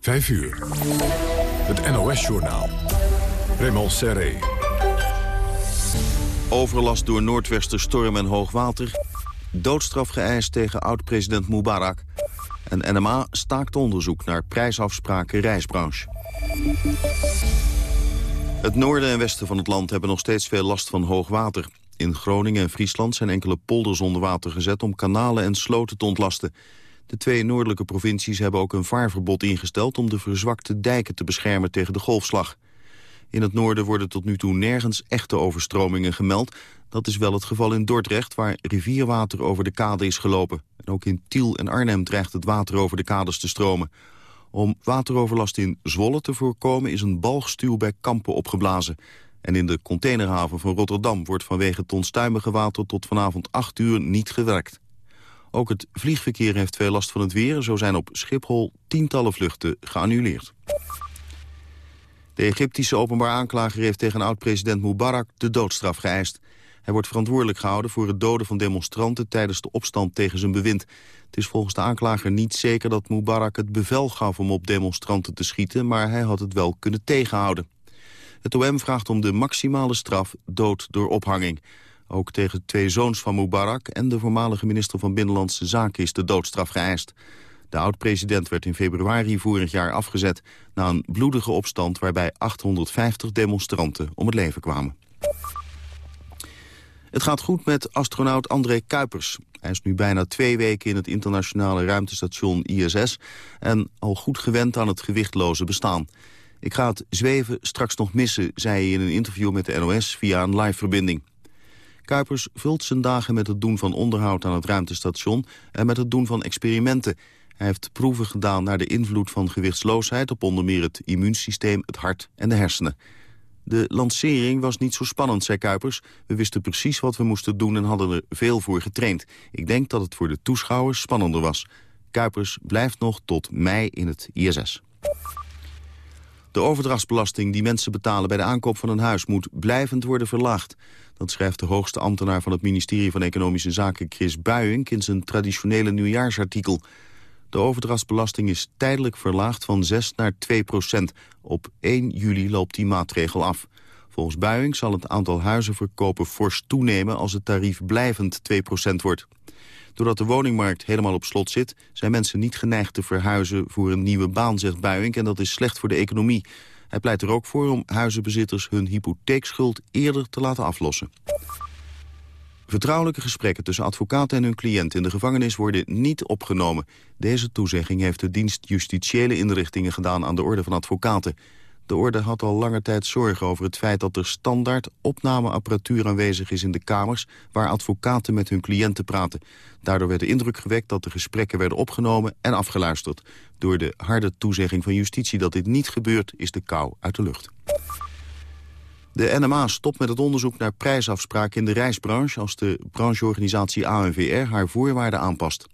5 uur. Het NOS-journaal. Raymond Serré. Overlast door noordwesterstorm en hoogwater. Doodstraf geëist tegen oud-president Mubarak. En NMA staakt onderzoek naar prijsafspraken reisbranche. Het noorden en westen van het land hebben nog steeds veel last van hoogwater. In Groningen en Friesland zijn enkele polders onder water gezet... om kanalen en sloten te ontlasten. De twee noordelijke provincies hebben ook een vaarverbod ingesteld... om de verzwakte dijken te beschermen tegen de golfslag. In het noorden worden tot nu toe nergens echte overstromingen gemeld. Dat is wel het geval in Dordrecht, waar rivierwater over de kade is gelopen. En ook in Tiel en Arnhem dreigt het water over de kades te stromen. Om wateroverlast in Zwolle te voorkomen is een balgstuw bij Kampen opgeblazen. En in de containerhaven van Rotterdam wordt vanwege het onstuimige water tot vanavond 8 uur niet gewerkt. Ook het vliegverkeer heeft veel last van het weer. Zo zijn op Schiphol tientallen vluchten geannuleerd. De Egyptische openbaar aanklager heeft tegen oud-president Mubarak de doodstraf geëist. Hij wordt verantwoordelijk gehouden voor het doden van demonstranten tijdens de opstand tegen zijn bewind. Het is volgens de aanklager niet zeker dat Mubarak het bevel gaf om op demonstranten te schieten, maar hij had het wel kunnen tegenhouden. Het OM vraagt om de maximale straf dood door ophanging. Ook tegen twee zoons van Mubarak en de voormalige minister van Binnenlandse Zaken is de doodstraf geëist. De oud-president werd in februari vorig jaar afgezet... na een bloedige opstand waarbij 850 demonstranten om het leven kwamen. Het gaat goed met astronaut André Kuipers. Hij is nu bijna twee weken in het internationale ruimtestation ISS... en al goed gewend aan het gewichtloze bestaan. Ik ga het zweven straks nog missen, zei hij in een interview met de NOS via een live-verbinding. Kuipers vult zijn dagen met het doen van onderhoud aan het ruimtestation... en met het doen van experimenten. Hij heeft proeven gedaan naar de invloed van gewichtsloosheid... op onder meer het immuunsysteem, het hart en de hersenen. De lancering was niet zo spannend, zei Kuipers. We wisten precies wat we moesten doen en hadden er veel voor getraind. Ik denk dat het voor de toeschouwers spannender was. Kuipers blijft nog tot mei in het ISS. De overdrachtsbelasting die mensen betalen bij de aankoop van een huis... moet blijvend worden verlaagd. Dat schrijft de hoogste ambtenaar van het ministerie van Economische Zaken... Chris Buijink in zijn traditionele nieuwjaarsartikel. De overdrachtsbelasting is tijdelijk verlaagd van 6 naar 2 procent. Op 1 juli loopt die maatregel af. Volgens Buijink zal het aantal huizenverkopen fors toenemen... als het tarief blijvend 2 procent wordt. Doordat de woningmarkt helemaal op slot zit... zijn mensen niet geneigd te verhuizen voor een nieuwe baan, zegt Buijink... en dat is slecht voor de economie. Hij pleit er ook voor om huizenbezitters hun hypotheekschuld eerder te laten aflossen. Vertrouwelijke gesprekken tussen advocaten en hun cliënt in de gevangenis worden niet opgenomen. Deze toezegging heeft de dienst justitiële inrichtingen gedaan aan de orde van advocaten. De orde had al lange tijd zorgen over het feit dat er standaard opnameapparatuur aanwezig is in de kamers waar advocaten met hun cliënten praten. Daardoor werd de indruk gewekt dat de gesprekken werden opgenomen en afgeluisterd. Door de harde toezegging van justitie dat dit niet gebeurt is de kou uit de lucht. De NMA stopt met het onderzoek naar prijsafspraken in de reisbranche... als de brancheorganisatie ANVR haar voorwaarden aanpast.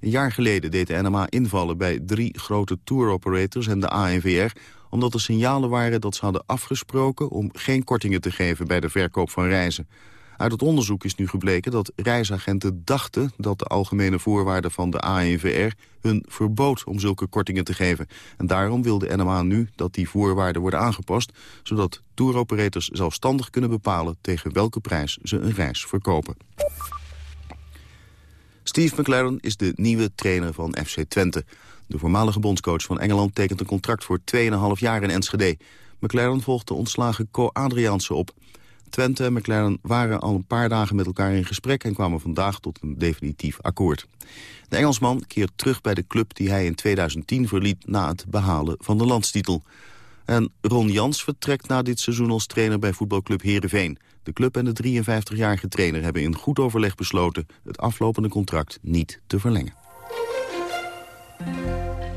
Een jaar geleden deed de NMA invallen bij drie grote touroperators en de ANVR omdat er signalen waren dat ze hadden afgesproken om geen kortingen te geven bij de verkoop van reizen. Uit het onderzoek is nu gebleken dat reisagenten dachten dat de algemene voorwaarden van de ANVR hun verbood om zulke kortingen te geven. En daarom wil de NMA nu dat die voorwaarden worden aangepast, zodat touroperators zelfstandig kunnen bepalen tegen welke prijs ze een reis verkopen. Steve McLaren is de nieuwe trainer van FC Twente. De voormalige bondscoach van Engeland tekent een contract voor 2,5 jaar in Enschede. McLaren volgt de ontslagen Co Adriaanse op. Twente en McLaren waren al een paar dagen met elkaar in gesprek... en kwamen vandaag tot een definitief akkoord. De Engelsman keert terug bij de club die hij in 2010 verliet... na het behalen van de landstitel. En Ron Jans vertrekt na dit seizoen als trainer bij voetbalclub Heerenveen. De club en de 53-jarige trainer hebben in goed overleg besloten... het aflopende contract niet te verlengen.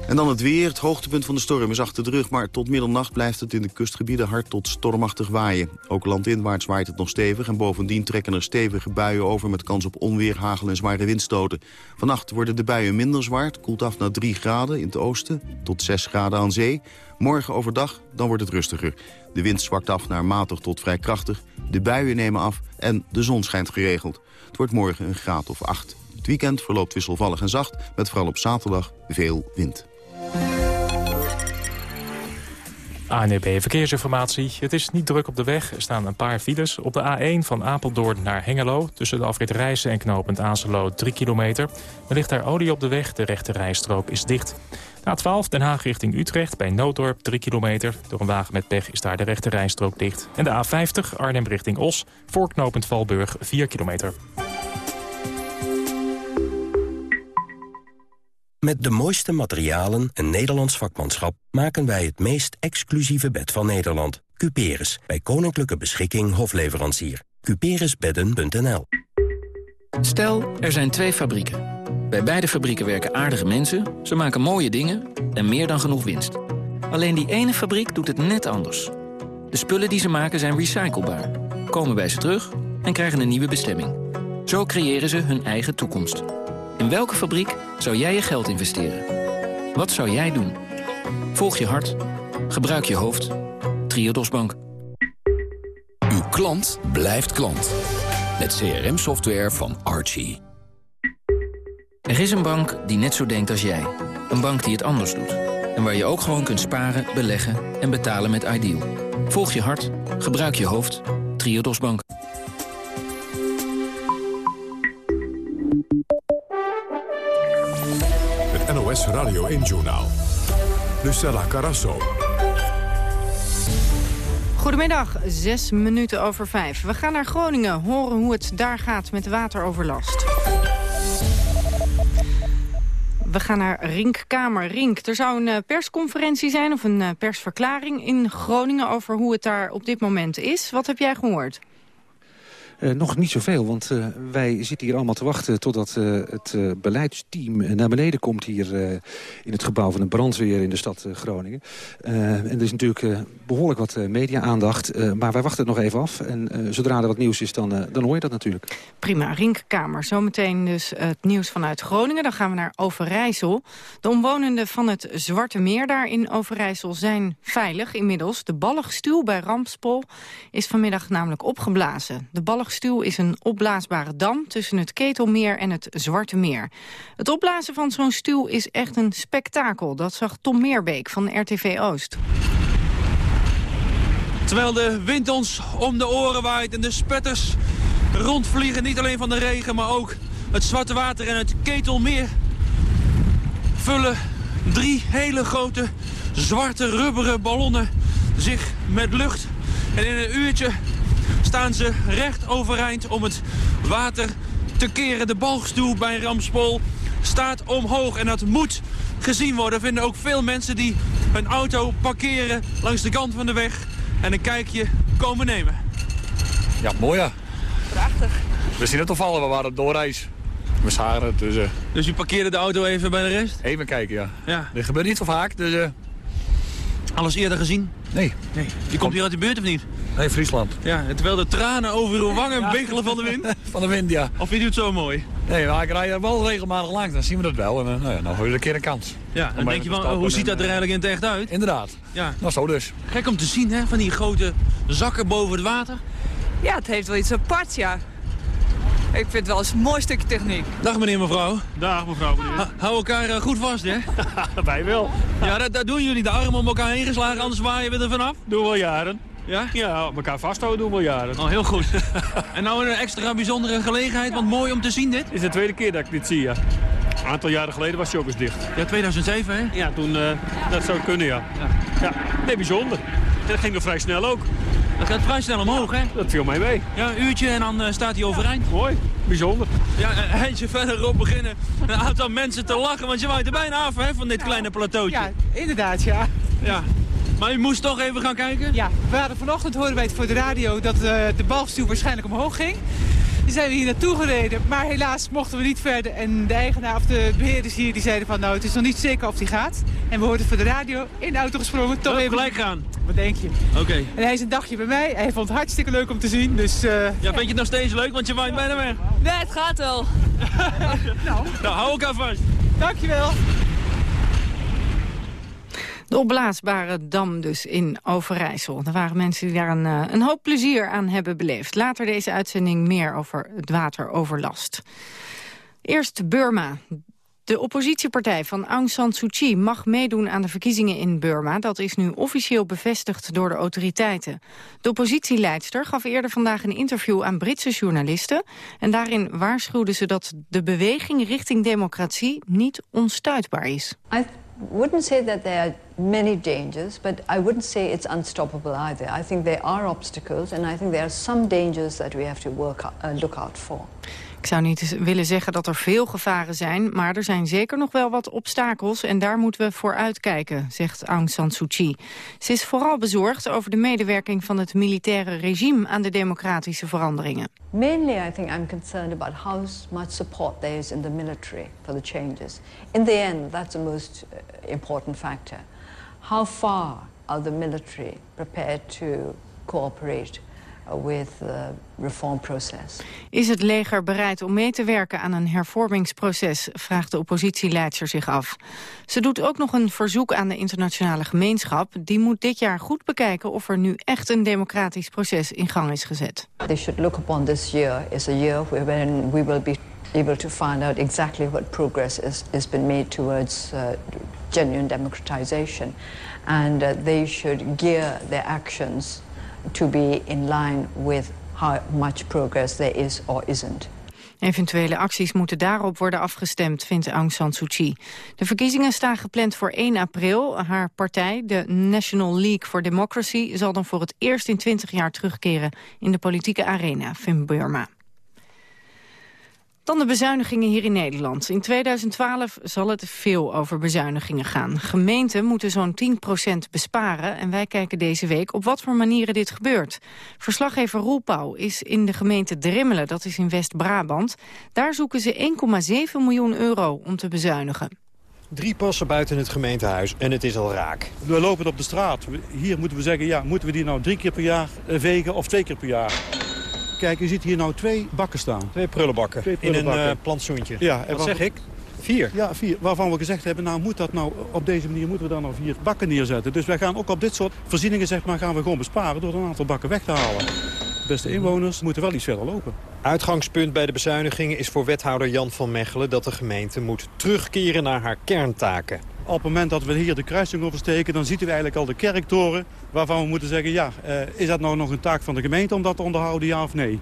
En dan het weer. Het hoogtepunt van de storm is achter de rug... maar tot middernacht blijft het in de kustgebieden hard tot stormachtig waaien. Ook landinwaarts waait het nog stevig... en bovendien trekken er stevige buien over... met kans op onweer, hagel en zware windstoten. Vannacht worden de buien minder zwaar. Koelt af naar 3 graden in het oosten tot 6 graden aan zee. Morgen overdag, dan wordt het rustiger. De wind zwakt af naar matig tot vrij krachtig. De buien nemen af en de zon schijnt geregeld. Het wordt morgen een graad of 8. Het weekend verloopt wisselvallig en zacht, met vooral op zaterdag veel wind. ANEB Verkeersinformatie. Het is niet druk op de weg. Er staan een paar files. Op de A1 van Apeldoorn naar Hengelo... tussen de afrit Rijssen en knooppunt Aanselo 3 kilometer. Er ligt daar olie op de weg. De rechte rijstrook is dicht. Na 12 Den Haag richting Utrecht bij Nooddorp 3 kilometer. Door een wagen met pech is daar de rechte rijstrook dicht. En de A50 Arnhem richting Os voor knooppunt Valburg 4 kilometer. Met de mooiste materialen en Nederlands vakmanschap... maken wij het meest exclusieve bed van Nederland. Cuperus, bij Koninklijke Beschikking Hofleverancier. Cuperusbedden.nl Stel, er zijn twee fabrieken. Bij beide fabrieken werken aardige mensen, ze maken mooie dingen... en meer dan genoeg winst. Alleen die ene fabriek doet het net anders. De spullen die ze maken zijn recyclebaar, komen bij ze terug... en krijgen een nieuwe bestemming. Zo creëren ze hun eigen toekomst. In welke fabriek zou jij je geld investeren? Wat zou jij doen? Volg je hart. Gebruik je hoofd. Triodos Bank. Uw klant blijft klant. Met CRM-software van Archie. Er is een bank die net zo denkt als jij. Een bank die het anders doet. En waar je ook gewoon kunt sparen, beleggen en betalen met Ideal. Volg je hart. Gebruik je hoofd. Triodos Bank. Radio 1-journaal. Lucella Carasso. Goedemiddag, zes minuten over vijf. We gaan naar Groningen, horen hoe het daar gaat met wateroverlast. We gaan naar Rinkkamer Rink. Er zou een eh, persconferentie zijn of een eh, persverklaring in Groningen... over hoe het daar op dit moment is. Wat heb jij gehoord? Uh, nog niet zoveel, want uh, wij zitten hier allemaal te wachten... totdat uh, het beleidsteam naar beneden komt hier in het gebouw van de brandweer in de stad Groningen. en er is natuurlijk behoorlijk wat media-aandacht, maar wij wachten het nog even af. En zodra er wat nieuws is, dan, dan hoor je dat natuurlijk. Prima, Rinkkamer. Zometeen dus het nieuws vanuit Groningen. Dan gaan we naar Overijssel. De omwonenden van het Zwarte Meer daar in Overijssel zijn veilig inmiddels. De balligstuw bij Rampspol is vanmiddag namelijk opgeblazen. De ballig Stuw is een opblaasbare dam tussen het Ketelmeer en het Zwarte Meer. Het opblazen van zo'n stuw is echt een spektakel. Dat zag Tom Meerbeek van RTV Oost. Terwijl de wind ons om de oren waait en de spetters rondvliegen... niet alleen van de regen, maar ook het Zwarte Water en het Ketelmeer... vullen drie hele grote zwarte rubberen ballonnen zich met lucht. En in een uurtje staan ze recht overeind om het water te keren. De balgstoel bij Ramspol staat omhoog en dat moet gezien worden. vinden ook veel mensen die hun auto parkeren langs de kant van de weg en een kijkje komen nemen. Ja, mooi ja. Prachtig. We zien het toevallig, we waren op doorreis. We zagen het, dus... Uh... Dus u parkeerde de auto even bij de rest? Even kijken, ja. ja. Dit gebeurt niet zo vaak, dus... Uh... Alles eerder gezien? Nee. nee. Je komt hier uit de buurt of niet? Nee, Friesland. Ja, terwijl de tranen over uw wangen ja. biggelen van de wind? van de wind, ja. Of vind je het zo mooi? Nee, maar ik rij er wel regelmatig langs, dan zien we dat wel. En uh, nou ja, dan gooi je een keer een kans. Ja, dan denk je van, hoe ziet dat er eigenlijk in het echt uit? Inderdaad. Ja. Nou, zo dus. Gek om te zien, hè, van die grote zakken boven het water. Ja, het heeft wel iets apart, ja. Ik vind het wel eens een mooi stukje techniek. Dag meneer, mevrouw. Dag mevrouw, meneer. Ha, hou elkaar uh, goed vast, hè? Wij wel. Ja, dat, dat, doen jullie. De armen om elkaar heen geslagen, anders waaien we er vanaf. Doen we al jaren. Ja? Ja, elkaar vasthouden doen we al jaren. Oh, heel goed. en nou een extra bijzondere gelegenheid, want mooi om te zien dit. Het is de tweede keer dat ik dit zie, ja. Een aantal jaren geleden was eens dicht. Ja, 2007, hè? Ja, toen, uh, dat zou kunnen, ja. ja. ja. Nee, bijzonder. En dat ging er vrij snel ook. Dat gaat vrij snel omhoog, hè? Dat viel mij mee. Ja, een uurtje en dan uh, staat hij overeind. Mooi, bijzonder. Ja, een eindje verderop beginnen een aantal mensen te lachen, want je waait er bijna af, hè, van dit kleine plateautje. Ja, inderdaad, ja. Ja. Maar u moest toch even gaan kijken? Ja, we hadden vanochtend horen wij het voor de radio dat uh, de balstuw waarschijnlijk omhoog ging. Die zijn we hier naartoe gereden, maar helaas mochten we niet verder. En de eigenaar of de beheerders hier die zeiden van nou het is nog niet zeker of die gaat. En we hoorden voor de radio in de auto gesprongen. Toch even gelijk gaan? Wat denk je? Oké. Okay. En hij is een dagje bij mij. Hij vond het hartstikke leuk om te zien. Dus, uh, ja, vind je het nog steeds leuk? Want je waait bijna weg. Nee, het gaat wel. nou. nou, hou elkaar vast. Dankjewel. De opblaasbare dam dus in Overijssel. Er waren mensen die daar een, een hoop plezier aan hebben beleefd. Later deze uitzending meer over het wateroverlast. Eerst Burma. De oppositiepartij van Aung San Suu Kyi mag meedoen aan de verkiezingen in Burma. Dat is nu officieel bevestigd door de autoriteiten. De oppositieleidster gaf eerder vandaag een interview aan Britse journalisten. En daarin waarschuwde ze dat de beweging richting democratie niet onstuitbaar is. I wouldn't say that there are many dangers, but I wouldn't say it's unstoppable either. I think there are obstacles and I think there are some dangers that we have to work, uh, look out for. Ik zou niet willen zeggen dat er veel gevaren zijn... maar er zijn zeker nog wel wat obstakels en daar moeten we voor uitkijken, zegt Aung San Suu Kyi. Ze is vooral bezorgd over de medewerking van het militaire regime aan de democratische veranderingen. Mainly I think I'm concerned about how much support there is in the military for the changes. In the end, that's the most uh, important factor. How far are the military prepared to cooperate with the reform process. Is het leger bereid om mee te werken aan een hervormingsproces, vraagt de oppositieleidster zich af. Ze doet ook nog een verzoek aan de internationale gemeenschap. Die moet dit jaar goed bekijken of er nu echt een democratisch proces in gang is gezet. They should look upon this year as a year when we will be able to find out exactly what progress is, is been made towards uh, genuine democratization. And uh, they should gear their actions to be in line with how much progress there is or isn't. Eventuele acties moeten daarop worden afgestemd, vindt Aung San Suu Kyi. De verkiezingen staan gepland voor 1 april. Haar partij, de National League for Democracy... zal dan voor het eerst in 20 jaar terugkeren in de politieke arena van Burma. Dan de bezuinigingen hier in Nederland. In 2012 zal het veel over bezuinigingen gaan. Gemeenten moeten zo'n 10% besparen. En wij kijken deze week op wat voor manieren dit gebeurt. Verslaggever Roel Pauw is in de gemeente Drimmelen, dat is in West-Brabant. Daar zoeken ze 1,7 miljoen euro om te bezuinigen. Drie passen buiten het gemeentehuis en het is al raak. We lopen op de straat. Hier moeten we zeggen, ja, moeten we die nou drie keer per jaar eh, vegen of twee keer per jaar? Kijk, je ziet hier nou twee bakken staan. Twee prullenbakken, twee prullenbakken. in een uh, plantsoentje. Ja, en wat zeg ik? Vier? Ja, vier. Waarvan we gezegd hebben, nou moet dat nou op deze manier moeten we dan nou vier bakken neerzetten. Dus wij gaan ook op dit soort voorzieningen zeg maar, gaan we gewoon besparen door een aantal bakken weg te halen. Beste inwoners moeten wel iets verder lopen. Uitgangspunt bij de bezuinigingen is voor wethouder Jan van Mechelen... dat de gemeente moet terugkeren naar haar kerntaken. Op het moment dat we hier de kruising oversteken... dan zien we eigenlijk al de kerktoren waarvan we moeten zeggen... ja, uh, is dat nou nog een taak van de gemeente om dat te onderhouden, ja of nee?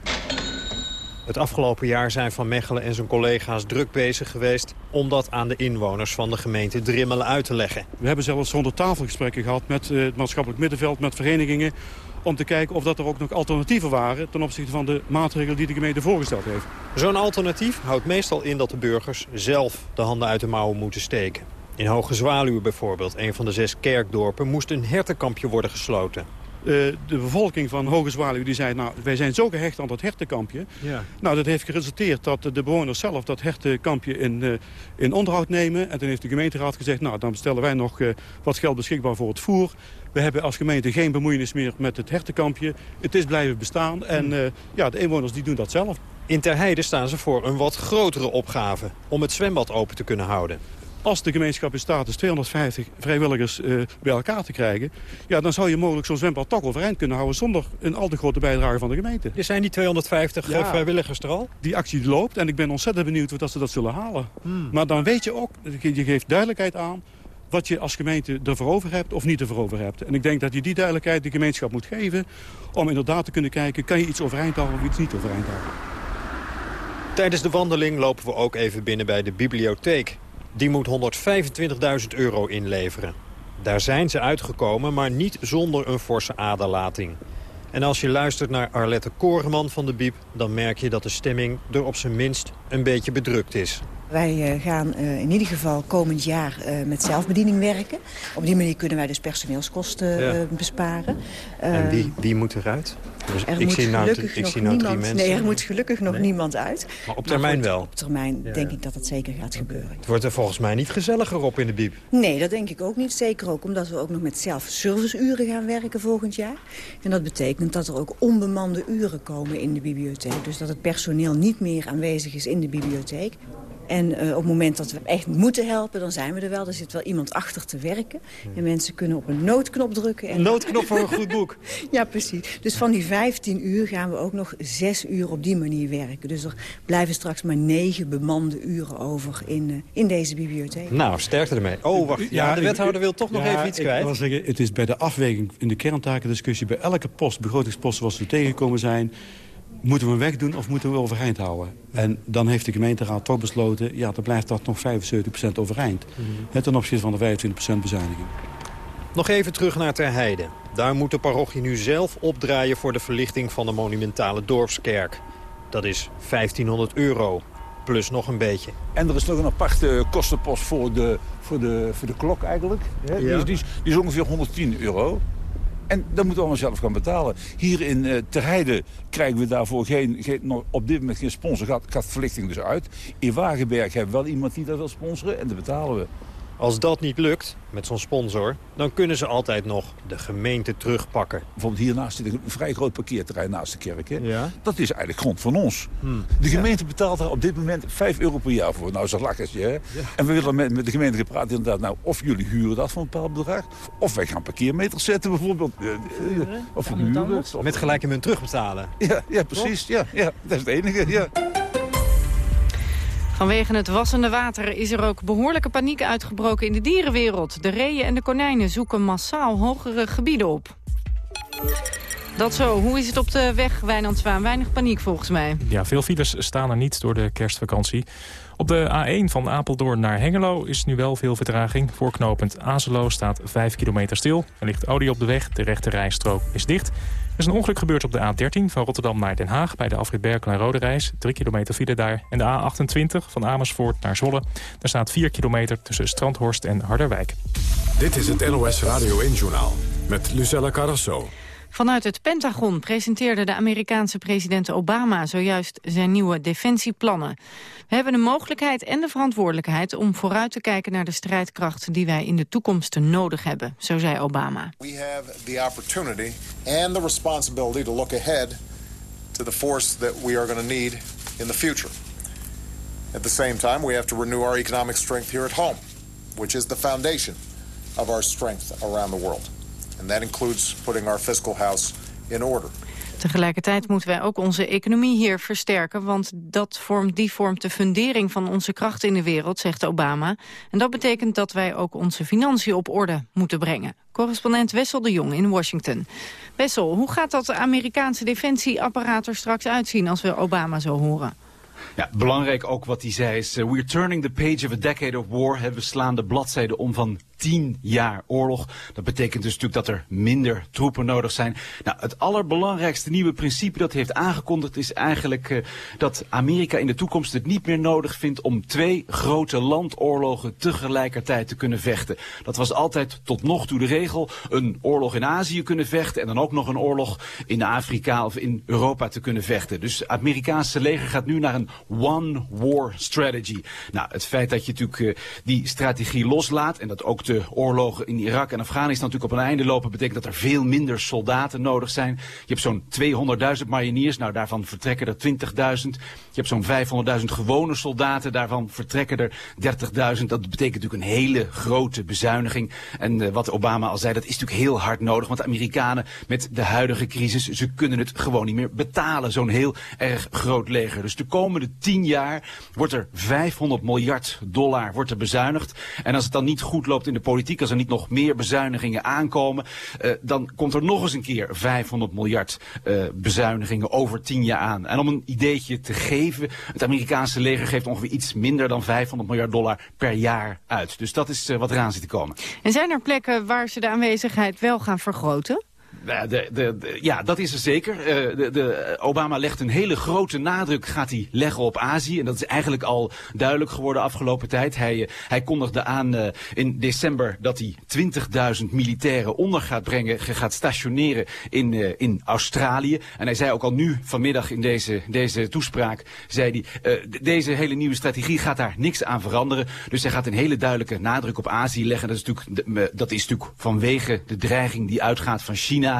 Het afgelopen jaar zijn Van Mechelen en zijn collega's druk bezig geweest... om dat aan de inwoners van de gemeente Drimmelen uit te leggen. We hebben zelfs zonder tafelgesprekken gehad met uh, het maatschappelijk middenveld... met verenigingen om te kijken of dat er ook nog alternatieven waren... ten opzichte van de maatregelen die de gemeente voorgesteld heeft. Zo'n alternatief houdt meestal in dat de burgers zelf de handen uit de mouwen moeten steken. In Hoge Zwaluwe bijvoorbeeld, een van de zes kerkdorpen... moest een hertenkampje worden gesloten. Uh, de bevolking van Hoge Zwaluwe die zei... nou, wij zijn zo gehecht aan dat hertenkampje. Ja. Nou, dat heeft geresulteerd dat de bewoners zelf dat hertenkampje in, uh, in onderhoud nemen. En toen heeft de gemeenteraad gezegd... nou, dan stellen wij nog uh, wat geld beschikbaar voor het voer. We hebben als gemeente geen bemoeienis meer met het hertenkampje. Het is blijven bestaan en ja, de inwoners die doen dat zelf. In Terheide staan ze voor een wat grotere opgave... om het zwembad open te kunnen houden als de gemeenschap in staat is 250 vrijwilligers uh, bij elkaar te krijgen... Ja, dan zou je mogelijk zo'n zwembad toch overeind kunnen houden... zonder een al te grote bijdrage van de gemeente. Er zijn die 250 ja, vrijwilligers er al? Die actie loopt en ik ben ontzettend benieuwd of dat ze dat zullen halen. Hmm. Maar dan weet je ook, je geeft duidelijkheid aan wat je als gemeente ervoor over hebt of niet ervoor over hebt. En ik denk dat je die duidelijkheid de gemeenschap moet geven... om inderdaad te kunnen kijken, kan je iets overeind houden of iets niet overeind houden. Tijdens de wandeling lopen we ook even binnen bij de bibliotheek. Die moet 125.000 euro inleveren. Daar zijn ze uitgekomen, maar niet zonder een forse aderlating. En als je luistert naar Arlette Koreman van de Biep... dan merk je dat de stemming er op zijn minst een beetje bedrukt is. Wij uh, gaan uh, in ieder geval komend jaar uh, met zelfbediening werken. Op die manier kunnen wij dus personeelskosten ja. besparen. En wie, wie moet eruit? Dus er ik zie nou, ik zie nou niemand, drie mensen. Nee, er moet gelukkig nog nee. niemand uit. Maar op termijn maar wel? Op termijn ja. denk ik dat dat zeker gaat gebeuren. Het wordt er volgens mij niet gezelliger op in de bieb. Nee, dat denk ik ook niet. Zeker ook omdat we ook nog met zelfserviceuren gaan werken volgend jaar. En dat betekent dat er ook onbemande uren komen in de bibliotheek. Dus dat het personeel niet meer aanwezig is in de bibliotheek. En uh, op het moment dat we echt moeten helpen, dan zijn we er wel. Er zit wel iemand achter te werken. En mensen kunnen op een noodknop drukken. En... Een noodknop voor een goed boek. ja, precies. Dus van die 15 uur gaan we ook nog 6 uur op die manier werken. Dus er blijven straks maar 9 bemande uren over in, uh, in deze bibliotheek. Nou, sterkte ermee. Oh, wacht. Ja, de wethouder wil toch nog even iets kwijt. Ik wil zeggen, het is bij de afweging in de kerntakendiscussie... bij elke post, begrotingspost zoals we tegengekomen zijn moeten we hem wegdoen of moeten we overeind houden? En dan heeft de gemeenteraad toch besloten... ja, dan blijft dat nog 75% overeind. Mm Ten opzichte van de 25% bezuiniging. Nog even terug naar Ter Heide. Daar moet de parochie nu zelf opdraaien... voor de verlichting van de monumentale dorpskerk. Dat is 1500 euro, plus nog een beetje. En er is nog een aparte kostenpost voor de, voor de, voor de klok eigenlijk. Ja. Die, is, die, is, die is ongeveer 110 euro. En dat moeten we allemaal zelf gaan betalen. Hier in uh, Terheide krijgen we daarvoor geen, geen, op dit moment geen sponsor. Gaat, gaat verlichting dus uit. In Wagenberg hebben we wel iemand die dat wil sponsoren en dat betalen we. Als dat niet lukt, met zo'n sponsor, dan kunnen ze altijd nog de gemeente terugpakken. Bijvoorbeeld hiernaast zit een vrij groot parkeerterrein naast de kerk. Hè? Ja? Dat is eigenlijk grond van ons. Hmm. De gemeente betaalt daar op dit moment 5 euro per jaar voor. Nou, zo lachen ze. Hè? Ja. En we willen met, met de gemeente gepraat inderdaad. Nou, of jullie huren dat voor een bepaald bedrag. Of wij gaan parkeermeters zetten bijvoorbeeld. Of huren. Met gelijke munt terugbetalen. Ja, ja precies. Ja, ja, dat is het enige. Ja. Vanwege het wassende water is er ook behoorlijke paniek uitgebroken in de dierenwereld. De reeën en de konijnen zoeken massaal hogere gebieden op. Dat zo. Hoe is het op de weg, Wijnand Zwaan? Weinig paniek volgens mij. Ja, veel files staan er niet door de kerstvakantie. Op de A1 van Apeldoorn naar Hengelo is nu wel veel vertraging. Voorknopend Azelo staat 5 kilometer stil. Er ligt olie op de weg, de rechte rijstrook is dicht. Er is een ongeluk gebeurd op de A13 van Rotterdam naar Den Haag... bij de Afrit Berkel en Rode Reis. 3 kilometer file daar. En de A28 van Amersfoort naar Zwolle. Daar staat 4 kilometer tussen Strandhorst en Harderwijk. Dit is het NOS Radio 1-journaal met Lucella Carrasso. Vanuit het Pentagon presenteerde de Amerikaanse president Obama zojuist zijn nieuwe defensieplannen. We hebben de mogelijkheid en de verantwoordelijkheid om vooruit te kijken naar de strijdkracht die wij in de toekomst nodig hebben, zo zei Obama. We have the opportunity and the responsibility to look ahead to the force that we are going to need in the future. At the same time, we have to renew our economic strength here at home, which is the foundation of our strength around the world. And that includes putting our fiscal house in order. Tegelijkertijd moeten wij ook onze economie hier versterken... want dat vormt, die vormt de fundering van onze kracht in de wereld, zegt Obama. En dat betekent dat wij ook onze financiën op orde moeten brengen. Correspondent Wessel de Jong in Washington. Wessel, hoe gaat dat Amerikaanse defensieapparaat er straks uitzien... als we Obama zo horen? Ja, belangrijk ook wat hij zei is... Uh, we're turning the page of a decade of war. We slaan de bladzijde om van tien jaar oorlog. Dat betekent dus natuurlijk dat er minder troepen nodig zijn. Nou, het allerbelangrijkste nieuwe principe dat hij heeft aangekondigd is eigenlijk uh, dat Amerika in de toekomst het niet meer nodig vindt om twee grote landoorlogen tegelijkertijd te kunnen vechten. Dat was altijd tot nog toe de regel. Een oorlog in Azië kunnen vechten en dan ook nog een oorlog in Afrika of in Europa te kunnen vechten. Dus het Amerikaanse leger gaat nu naar een one war strategy. Nou, het feit dat je natuurlijk uh, die strategie loslaat en dat ook de oorlogen in Irak en Afghanistan natuurlijk op een einde lopen... betekent dat er veel minder soldaten nodig zijn. Je hebt zo'n 200.000 mariniers, nou daarvan vertrekken er 20.000. Je hebt zo'n 500.000 gewone soldaten, daarvan vertrekken er 30.000. Dat betekent natuurlijk een hele grote bezuiniging. En uh, wat Obama al zei, dat is natuurlijk heel hard nodig. Want de Amerikanen met de huidige crisis, ze kunnen het gewoon niet meer betalen. Zo'n heel erg groot leger. Dus de komende 10 jaar wordt er 500 miljard dollar wordt er bezuinigd. En als het dan niet goed loopt in de politiek, als er niet nog meer bezuinigingen aankomen, uh, dan komt er nog eens een keer 500 miljard uh, bezuinigingen over 10 jaar aan. En om een ideetje te geven, het Amerikaanse leger geeft ongeveer iets minder dan 500 miljard dollar per jaar uit. Dus dat is uh, wat eraan zit te komen. En zijn er plekken waar ze de aanwezigheid wel gaan vergroten? De, ja, dat is er zeker. De, Obama legt een hele grote nadruk gaat hij leggen op Azië. En dat is eigenlijk al duidelijk geworden afgelopen tijd. Hij, uh, hij kondigde aan in december dat hij 20.000 militairen onder gaat brengen, gaat stationeren in, in Australië. En hij zei ook al nu vanmiddag in deze, deze toespraak, zei hij, deze hele nieuwe strategie gaat daar niks aan veranderen. Dus hij gaat een hele duidelijke nadruk op Azië leggen. Dat is natuurlijk, dat is natuurlijk vanwege de dreiging die uitgaat van China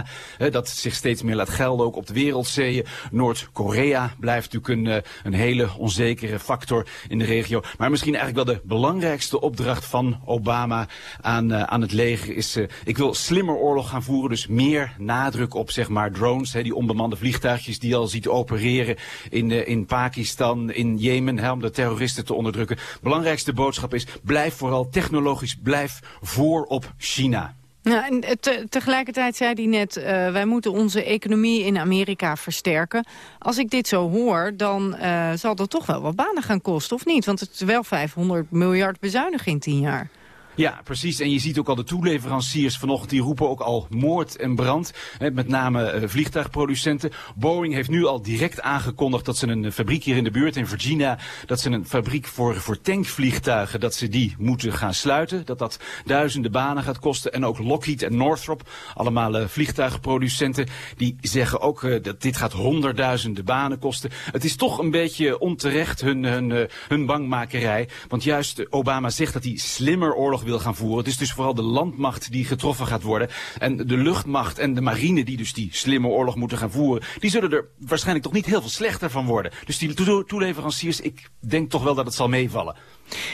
Dat zich steeds meer laat gelden ook op de wereldzeeën. Noord-Korea blijft natuurlijk een, een hele onzekere factor in de regio. Maar misschien eigenlijk wel de belangrijkste opdracht van Obama aan, aan het leger is... ik wil slimmer oorlog gaan voeren, dus meer nadruk op zeg maar drones, hè, die onbemande vliegtuigjes die al ziet opereren in, in Pakistan, in Jemen, hè, om de terroristen te onderdrukken. Belangrijkste boodschap is, blijf vooral technologisch, blijf voor op China. Nou, en te, tegelijkertijd zei hij net, uh, wij moeten onze economie in Amerika versterken. Als ik dit zo hoor, dan uh, zal dat toch wel wat banen gaan kosten, of niet? Want het is wel 500 miljard bezuiniging in tien jaar. Ja, precies. En je ziet ook al de toeleveranciers vanochtend, die roepen ook al moord en brand. Met name uh, vliegtuigproducenten. Boeing heeft nu al direct aangekondigd dat ze een fabriek hier in de buurt in Virginia, dat ze een fabriek voor, voor tankvliegtuigen, dat ze die moeten gaan sluiten. Dat dat duizenden banen gaat kosten. En ook Lockheed en Northrop, allemaal uh, vliegtuigproducenten, die zeggen ook dat dit gaat honderdduizenden banen kosten. Het is toch een beetje onterecht hun, hun, hun bangmakerij. Want juist Obama zegt dat hij slimmer oorlog wil gaan voeren. Het is dus vooral de landmacht die getroffen gaat worden. En de luchtmacht en de marine die dus die slimme oorlog moeten gaan voeren... die zullen er waarschijnlijk toch niet heel veel slechter van worden. Dus die toeleveranciers, ik denk toch wel dat het zal meevallen.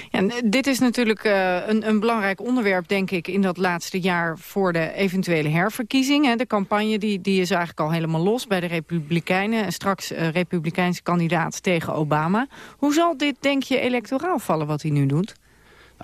Ja, dit is natuurlijk uh, een, een, belangrijk onderwerp, denk ik, in dat laatste jaar voor de eventuele herverkiezing. De campagne die, die is eigenlijk al helemaal los bij de Republikeinen. En straks uh, Republikeinse kandidaat tegen Obama. Hoe zal dit, denk je, electoraal vallen wat hij nu doet?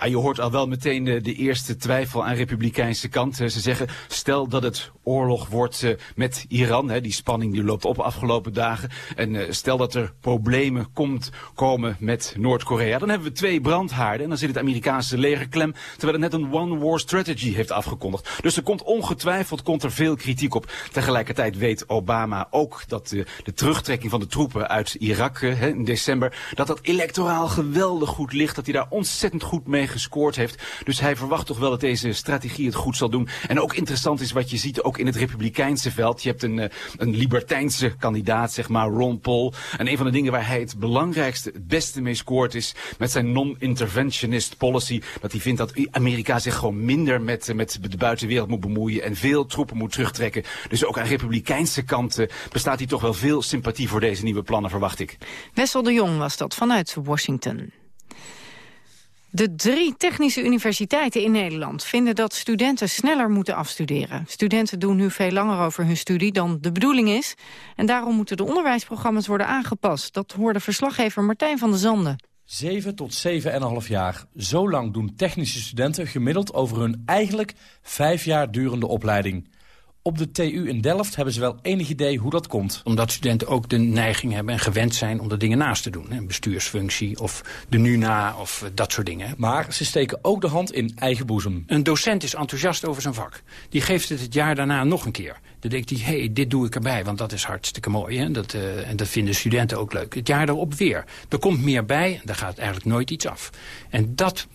Ah, je hoort al wel meteen de, de, eerste twijfel aan republikeinse kant. Ze zeggen, stel dat het oorlog wordt uh, met Iran. Die spanning die loopt op afgelopen dagen. En uh, stel dat er problemen komt, komen met Noord-Korea. Dan hebben we twee brandhaarden. En dan zit het Amerikaanse leger klem. Terwijl het net een one-war strategy heeft afgekondigd. Dus er komt ongetwijfeld komt er veel kritiek op. Tegelijkertijd weet Obama ook dat de, de terugtrekking van de troepen uit Irak in december... dat dat electoraal geweldig goed ligt. Dat hij daar ontzettend goed mee gescoord heeft. Dus hij verwacht toch wel dat deze strategie het goed zal doen. En ook interessant is wat je ziet ook in het republikeinse veld. Je hebt een, uh, een libertijnse kandidaat, zeg maar, Ron Paul. En een van de dingen waar hij het belangrijkste, het beste mee scoort is met zijn non-interventionist policy. Dat hij vindt dat Amerika zich gewoon minder met, met de buitenwereld moet bemoeien en veel troepen moet terugtrekken. Dus ook aan republikeinse kant bestaat hij toch wel veel sympathie voor deze nieuwe plannen, verwacht ik. Wessel de Jong was dat vanuit Washington. De drie technische universiteiten in Nederland vinden dat studenten sneller moeten afstuderen. Studenten doen nu veel langer over hun studie dan de bedoeling is. En daarom moeten de onderwijsprogramma's worden aangepast. Dat hoorde verslaggever Martijn van der Zanden. 7 tot 7,5 jaar. Zo lang doen technische studenten gemiddeld over hun eigenlijk vijf jaar durende opleiding. Op de TU in Delft hebben ze wel enig idee hoe dat komt. Omdat studenten ook de neiging hebben en gewend zijn om er dingen naast te doen. Een bestuursfunctie of de NUNA of eh, dat soort dingen. Maar ze steken ook de hand in eigen boezem. Een docent is enthousiast over zijn vak. Die geeft het het jaar daarna nog een keer. Dan denkt hij, hé, hey, dit doe ik erbij, want dat is hartstikke mooi. Hè? Dat, uh, en dat vinden studenten ook leuk. Het jaar daarop weer. Er komt meer bij en daar gaat eigenlijk nooit iets af. En dat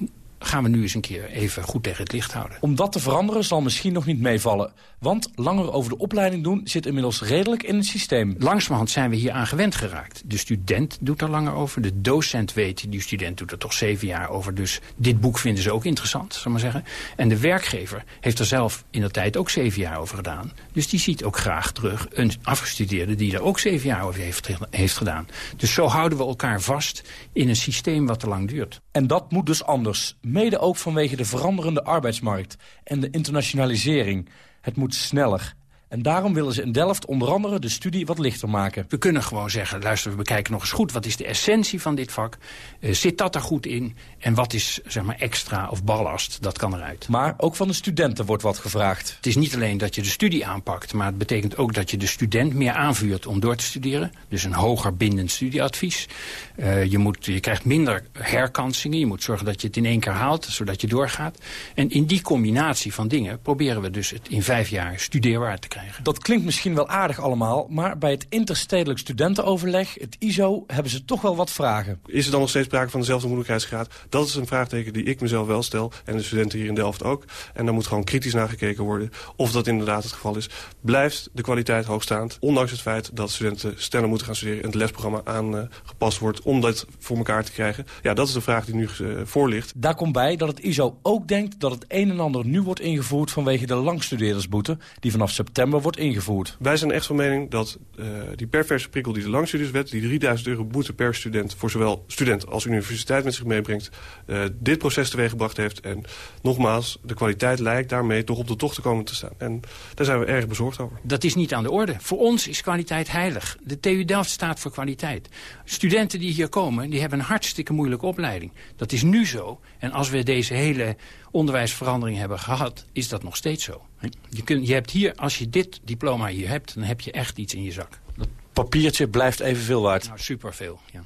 gaan we nu eens een keer even goed tegen het licht houden. Om dat te veranderen zal misschien nog niet meevallen. Want langer over de opleiding doen zit inmiddels redelijk in het systeem. Langzamerhand zijn we hier aan gewend geraakt. De student doet er langer over. De docent weet, die student doet er toch zeven jaar over. Dus dit boek vinden ze ook interessant, zal maar zeggen. En de werkgever heeft er zelf in de tijd ook zeven jaar over gedaan. Dus die ziet ook graag terug een afgestudeerde die er ook zeven jaar over heeft, heeft gedaan. Dus zo houden we elkaar vast in een systeem wat te lang duurt. En dat moet dus anders. Mede ook vanwege de veranderende arbeidsmarkt en de internationalisering. Het moet sneller. En daarom willen ze in Delft onder andere de studie wat lichter maken. We kunnen gewoon zeggen, luister, we bekijken nog eens goed... wat is de essentie van dit vak? Uh, zit dat er goed in? En wat is zeg maar, extra of ballast? Dat kan eruit. Maar ook van de studenten wordt wat gevraagd. Het is niet alleen dat je de studie aanpakt... maar het betekent ook dat je de student meer aanvuurt om door te studeren. Dus een hoger bindend studieadvies. Uh, je, moet, je krijgt minder herkansingen. Je moet zorgen dat je het in één keer haalt, zodat je doorgaat. En in die combinatie van dingen proberen we dus het in vijf jaar studeerbaar te krijgen. Dat klinkt misschien wel aardig allemaal, maar bij het interstedelijk studentenoverleg, het ISO, hebben ze toch wel wat vragen. Is er dan nog steeds sprake van dezelfde moeilijkheidsgraad? Dat is een vraagteken die ik mezelf wel stel en de studenten hier in Delft ook. En daar moet gewoon kritisch naar gekeken worden of dat inderdaad het geval is. Blijft de kwaliteit hoogstaand, ondanks het feit dat studenten sneller moeten gaan studeren en het lesprogramma aangepast wordt om dat voor elkaar te krijgen? Ja, dat is de vraag die nu uh, voor ligt. Daar komt bij dat het ISO ook denkt dat het een en ander nu wordt ingevoerd vanwege de langstudeerdersboete die vanaf september september wordt ingevoerd. Wij zijn echt van mening dat uh, die perverse prikkel die de langstudeerswet... die 3000 euro boete per student voor zowel student als universiteit met zich meebrengt... Uh, dit proces teweeggebracht heeft. En nogmaals, de kwaliteit lijkt daarmee toch op de tocht te komen te staan. En daar zijn we erg bezorgd over. Dat is niet aan de orde. Voor ons is kwaliteit heilig. De TU Delft staat voor kwaliteit. Studenten die hier komen, die hebben een hartstikke moeilijke opleiding. Dat is nu zo. En als we deze hele onderwijsverandering hebben gehad, is dat nog steeds zo. Je, kunt, je hebt hier, als je dit diploma hier hebt, dan heb je echt iets in je zak. Dat papiertje blijft evenveel waard. Nou, superveel, ja.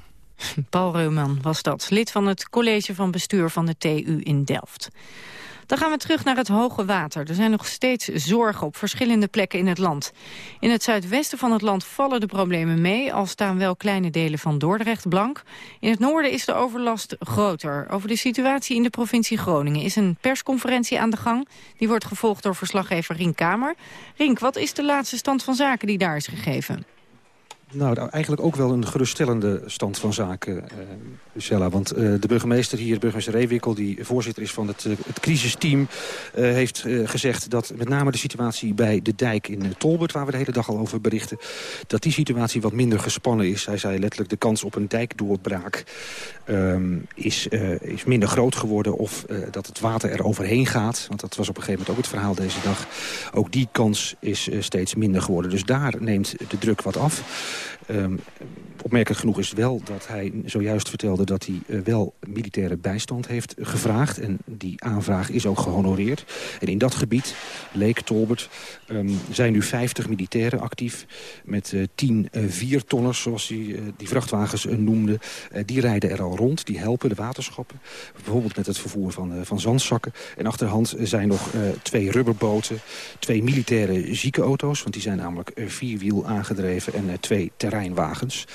Paul Reumann was dat, lid van het college van bestuur van de TU in Delft. Dan gaan we terug naar het hoge water. Er zijn nog steeds zorgen op verschillende plekken in het land. In het zuidwesten van het land vallen de problemen mee... al staan wel kleine delen van Dordrecht blank. In het noorden is de overlast groter. Over de situatie in de provincie Groningen is een persconferentie aan de gang. Die wordt gevolgd door verslaggever Rink Kamer. Rink, wat is de laatste stand van zaken die daar is gegeven? Nou, nou, eigenlijk ook wel een geruststellende stand van zaken, uh, Lucella. Want uh, de burgemeester hier, burgemeester Reewikkel... die voorzitter is van het, uh, het crisisteam... heeft gezegd dat met name de situatie bij de dijk in Tolbert... waar we de hele dag al over berichten... dat die situatie wat minder gespannen is. Hij zei letterlijk de kans op een dijkdoorbraak um, is, is minder groot geworden... of dat het water er overheen gaat. Want dat was op een gegeven moment ook het verhaal deze dag. Ook die kans is steeds minder geworden. Dus daar neemt de druk wat af. Um, opmerkelijk genoeg is wel dat hij zojuist vertelde... dat hij uh, wel militaire bijstand heeft gevraagd. En die aanvraag is ook gehonoreerd. En in dat gebied, Leek, Tolbert, um, zijn nu 50 militairen actief... met uh, 10 uh, viertonners, zoals hij die vrachtwagens noemde. die rijden er al rond, die helpen de waterschappen. Bijvoorbeeld met het vervoer van, van zandzakken. En achterhand zijn nog twee rubberboten, twee militaire ziekenauto's... want die zijn namelijk vierwiel aangedreven en twee terreinwagens.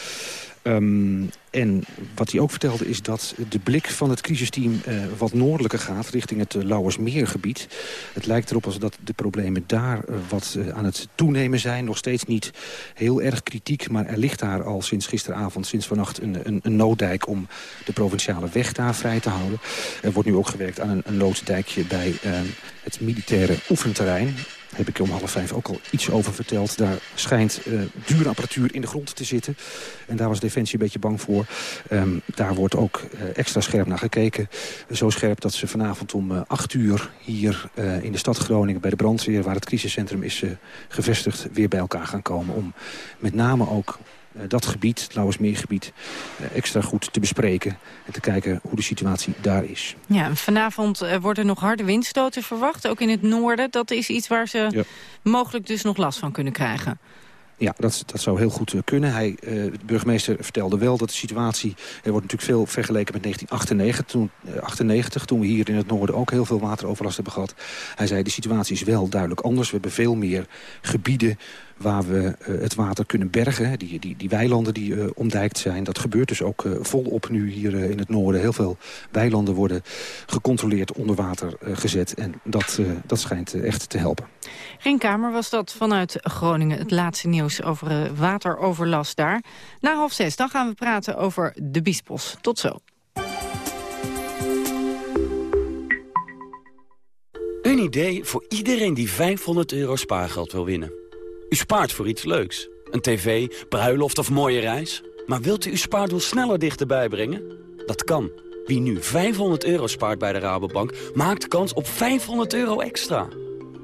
Um, en wat hij ook vertelde is dat de blik van het crisisteam uh, wat noordelijker gaat... richting het uh, Lauwersmeergebied. Het lijkt erop als dat de problemen daar uh, wat aan het toenemen zijn. Nog steeds niet heel erg kritiek, maar er ligt daar al sinds gisteravond... sinds vannacht een, een, een nooddijk om de provinciale weg daar vrij te houden. Er wordt nu ook gewerkt aan een, een nooddijkje bij het militaire oefenterrein heb ik om half vijf ook al iets over verteld. Daar schijnt uh, dure apparatuur in de grond te zitten. En daar was Defensie een beetje bang voor. Um, daar wordt ook uh, extra scherp naar gekeken. Zo scherp dat ze vanavond om uh, acht uur hier in de stad Groningen... bij de brandweer, waar het crisiscentrum is gevestigd... weer bij elkaar gaan komen om met name ook dat gebied, het Lauwersmeergebied, uh, extra goed te bespreken. En te kijken hoe de situatie daar is. Ja, vanavond uh, worden nog harde windstoten verwacht, ook in het noorden. Dat is iets waar ze ja. mogelijk dus nog last van kunnen krijgen. Ja, dat, dat zou heel goed kunnen. Hij, uh, de burgemeester vertelde wel dat de situatie... er wordt natuurlijk veel vergeleken met 1998 toen, uh, 98, toen we hier in het noorden ook heel veel wateroverlast hebben gehad. Hij zei, de situatie is wel duidelijk anders. We hebben veel meer gebieden waar we uh, het water kunnen bergen. Die, die, die weilanden die uh, omdijkt zijn. Dat gebeurt dus ook uh, volop nu hier in het noorden. Heel veel weilanden worden gecontroleerd onder water gezet. En dat, dat schijnt echt te helpen. Geen Kamer was dat vanuit Groningen. Het laatste nieuws over wateroverlast daar. Na half zes dan gaan we praten over de Biesbos. Tot zo. Een idee voor iedereen die 500 euro spaargeld wil winnen. U spaart voor iets leuks. Een tv, bruiloft of mooie reis. Maar wilt u uw spaardoel sneller dichterbij brengen? Dat kan. Wie nu 500 euro spaart bij de Rabobank... maakt kans op 500 euro extra.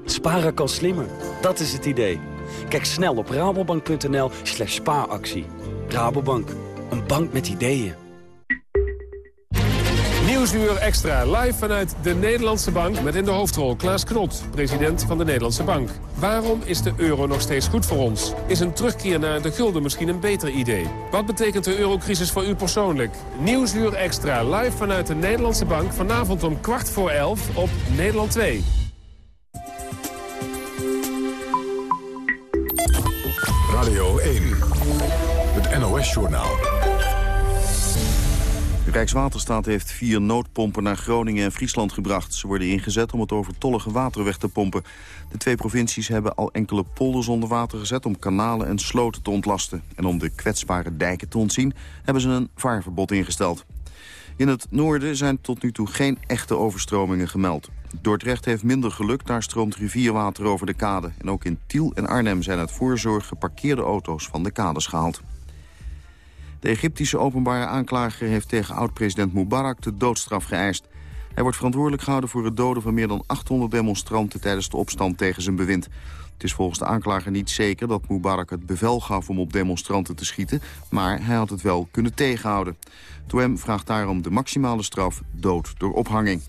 Sparen kan slimmer. Dat is het idee. Kijk snel op rabobank.nl slash spaaractie. Rabobank. Een bank met ideeën. Nieuwsuur Extra, live vanuit de Nederlandse Bank... met in de hoofdrol Klaas Knot, president van de Nederlandse Bank. Waarom is de euro nog steeds goed voor ons? Is een terugkeer naar de gulden misschien een beter idee? Wat betekent de eurocrisis voor u persoonlijk? Nieuwsuur Extra, live vanuit de Nederlandse Bank... vanavond om kwart voor elf op Nederland 2. Radio 1, het NOS-journaal. Rijkswaterstaat heeft vier noodpompen naar Groningen en Friesland gebracht. Ze worden ingezet om het overtollige water weg te pompen. De twee provincies hebben al enkele polders onder water gezet... om kanalen en sloten te ontlasten. En om de kwetsbare dijken te ontzien hebben ze een vaarverbod ingesteld. In het noorden zijn tot nu toe geen echte overstromingen gemeld. Dordrecht heeft minder geluk, daar stroomt rivierwater over de kade. En ook in Tiel en Arnhem zijn uit voorzorg geparkeerde auto's van de kades gehaald. De Egyptische openbare aanklager heeft tegen oud-president Mubarak de doodstraf geëist. Hij wordt verantwoordelijk gehouden voor het doden van meer dan 800 demonstranten tijdens de opstand tegen zijn bewind. Het is volgens de aanklager niet zeker dat Mubarak het bevel gaf om op demonstranten te schieten, maar hij had het wel kunnen tegenhouden. Toem vraagt daarom de maximale straf dood door ophanging.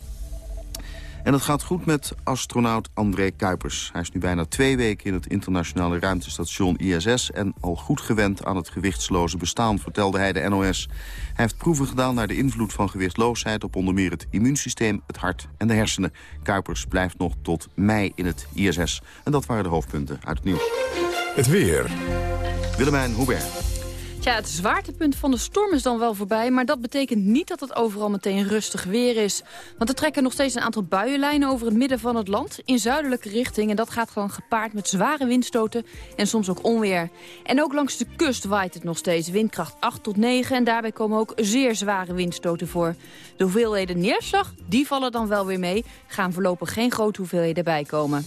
En het gaat goed met astronaut André Kuipers. Hij is nu bijna twee weken in het internationale ruimtestation ISS... en al goed gewend aan het gewichtsloze bestaan, vertelde hij de NOS. Hij heeft proeven gedaan naar de invloed van gewichtloosheid... op onder meer het immuunsysteem, het hart en de hersenen. Kuipers blijft nog tot mei in het ISS. En dat waren de hoofdpunten uit het nieuws. Het weer. Willemijn Hubert. Ja, het zwaartepunt van de storm is dan wel voorbij... maar dat betekent niet dat het overal meteen rustig weer is. Want er trekken nog steeds een aantal buienlijnen over het midden van het land... in zuidelijke richting en dat gaat gewoon gepaard met zware windstoten... en soms ook onweer. En ook langs de kust waait het nog steeds windkracht 8 tot 9... en daarbij komen ook zeer zware windstoten voor. De hoeveelheden neerslag, die vallen dan wel weer mee... gaan voorlopig geen grote hoeveelheden bijkomen.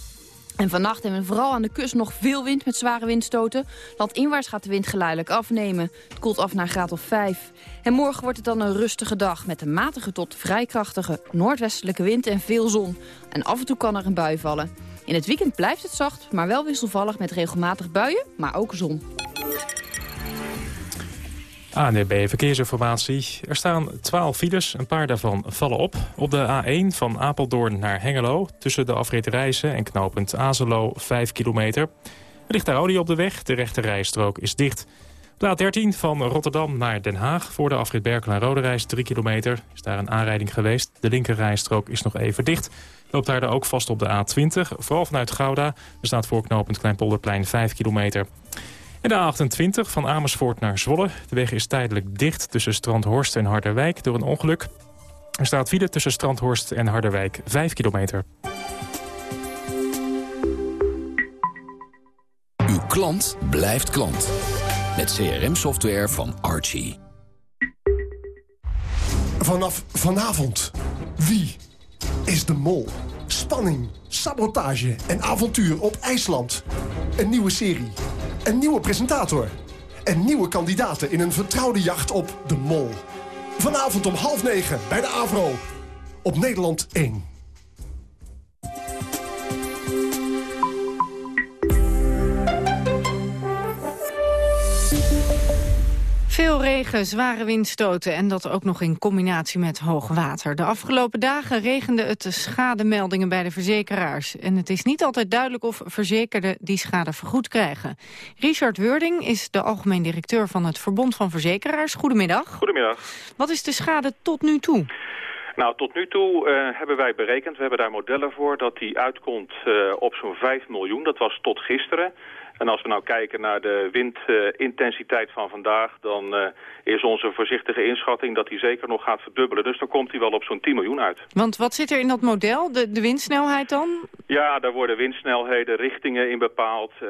En vannacht hebben we vooral aan de kust nog veel wind met zware windstoten. Landinwaarts gaat de wind geleidelijk afnemen. Het koelt af naar graad of 5. En morgen wordt het dan een rustige dag met een matige tot vrij krachtige noordwestelijke wind en veel zon. En af en toe kan er een bui vallen. In het weekend blijft het zacht, maar wel wisselvallig met regelmatig buien, maar ook zon. ANDB Verkeersinformatie. Er staan 12 files, een paar daarvan vallen op. Op de A1 van Apeldoorn naar Hengelo... tussen de afrit en knooppunt Azelo 5 kilometer. Er ligt olie op de weg, de rechte rijstrook is dicht. De A13 van Rotterdam naar Den Haag... voor de afrit Berkel en Rode 3 kilometer... is daar een aanrijding geweest. De linker rijstrook is nog even dicht. Loopt daar ook vast op de A20, vooral vanuit Gouda. Er staat voor knooppunt Kleinpolderplein 5 kilometer. En de A28 van Amersfoort naar Zwolle. De weg is tijdelijk dicht tussen Strandhorst en Harderwijk door een ongeluk. Er staat file tussen Strandhorst en Harderwijk 5 kilometer. Uw klant blijft klant. Met CRM-software van Archie. Vanaf vanavond. Wie is de mol? Spanning, sabotage en avontuur op IJsland. Een nieuwe serie een nieuwe presentator. En nieuwe kandidaten in een vertrouwde jacht op de mol. Vanavond om half negen bij de AVRO. Op Nederland 1. Regen, zware windstoten en dat ook nog in combinatie met hoog water. De afgelopen dagen regende het schademeldingen bij de verzekeraars. En het is niet altijd duidelijk of verzekerden die schade vergoed krijgen. Richard Wording is de algemeen directeur van het Verbond van Verzekeraars. Goedemiddag. Goedemiddag. Wat is de schade tot nu toe? Nou, tot nu toe uh, hebben wij berekend, we hebben daar modellen voor... dat die uitkomt uh, op zo'n 5 miljoen. Dat was tot gisteren. En als we nou kijken naar de windintensiteit van vandaag... dan uh, is onze voorzichtige inschatting dat die zeker nog gaat verdubbelen. Dus dan komt hij wel op zo'n 10 miljoen uit. Want wat zit er in dat model? De, de windsnelheid dan? Ja, daar worden windsnelheden, richtingen in bepaald. Uh,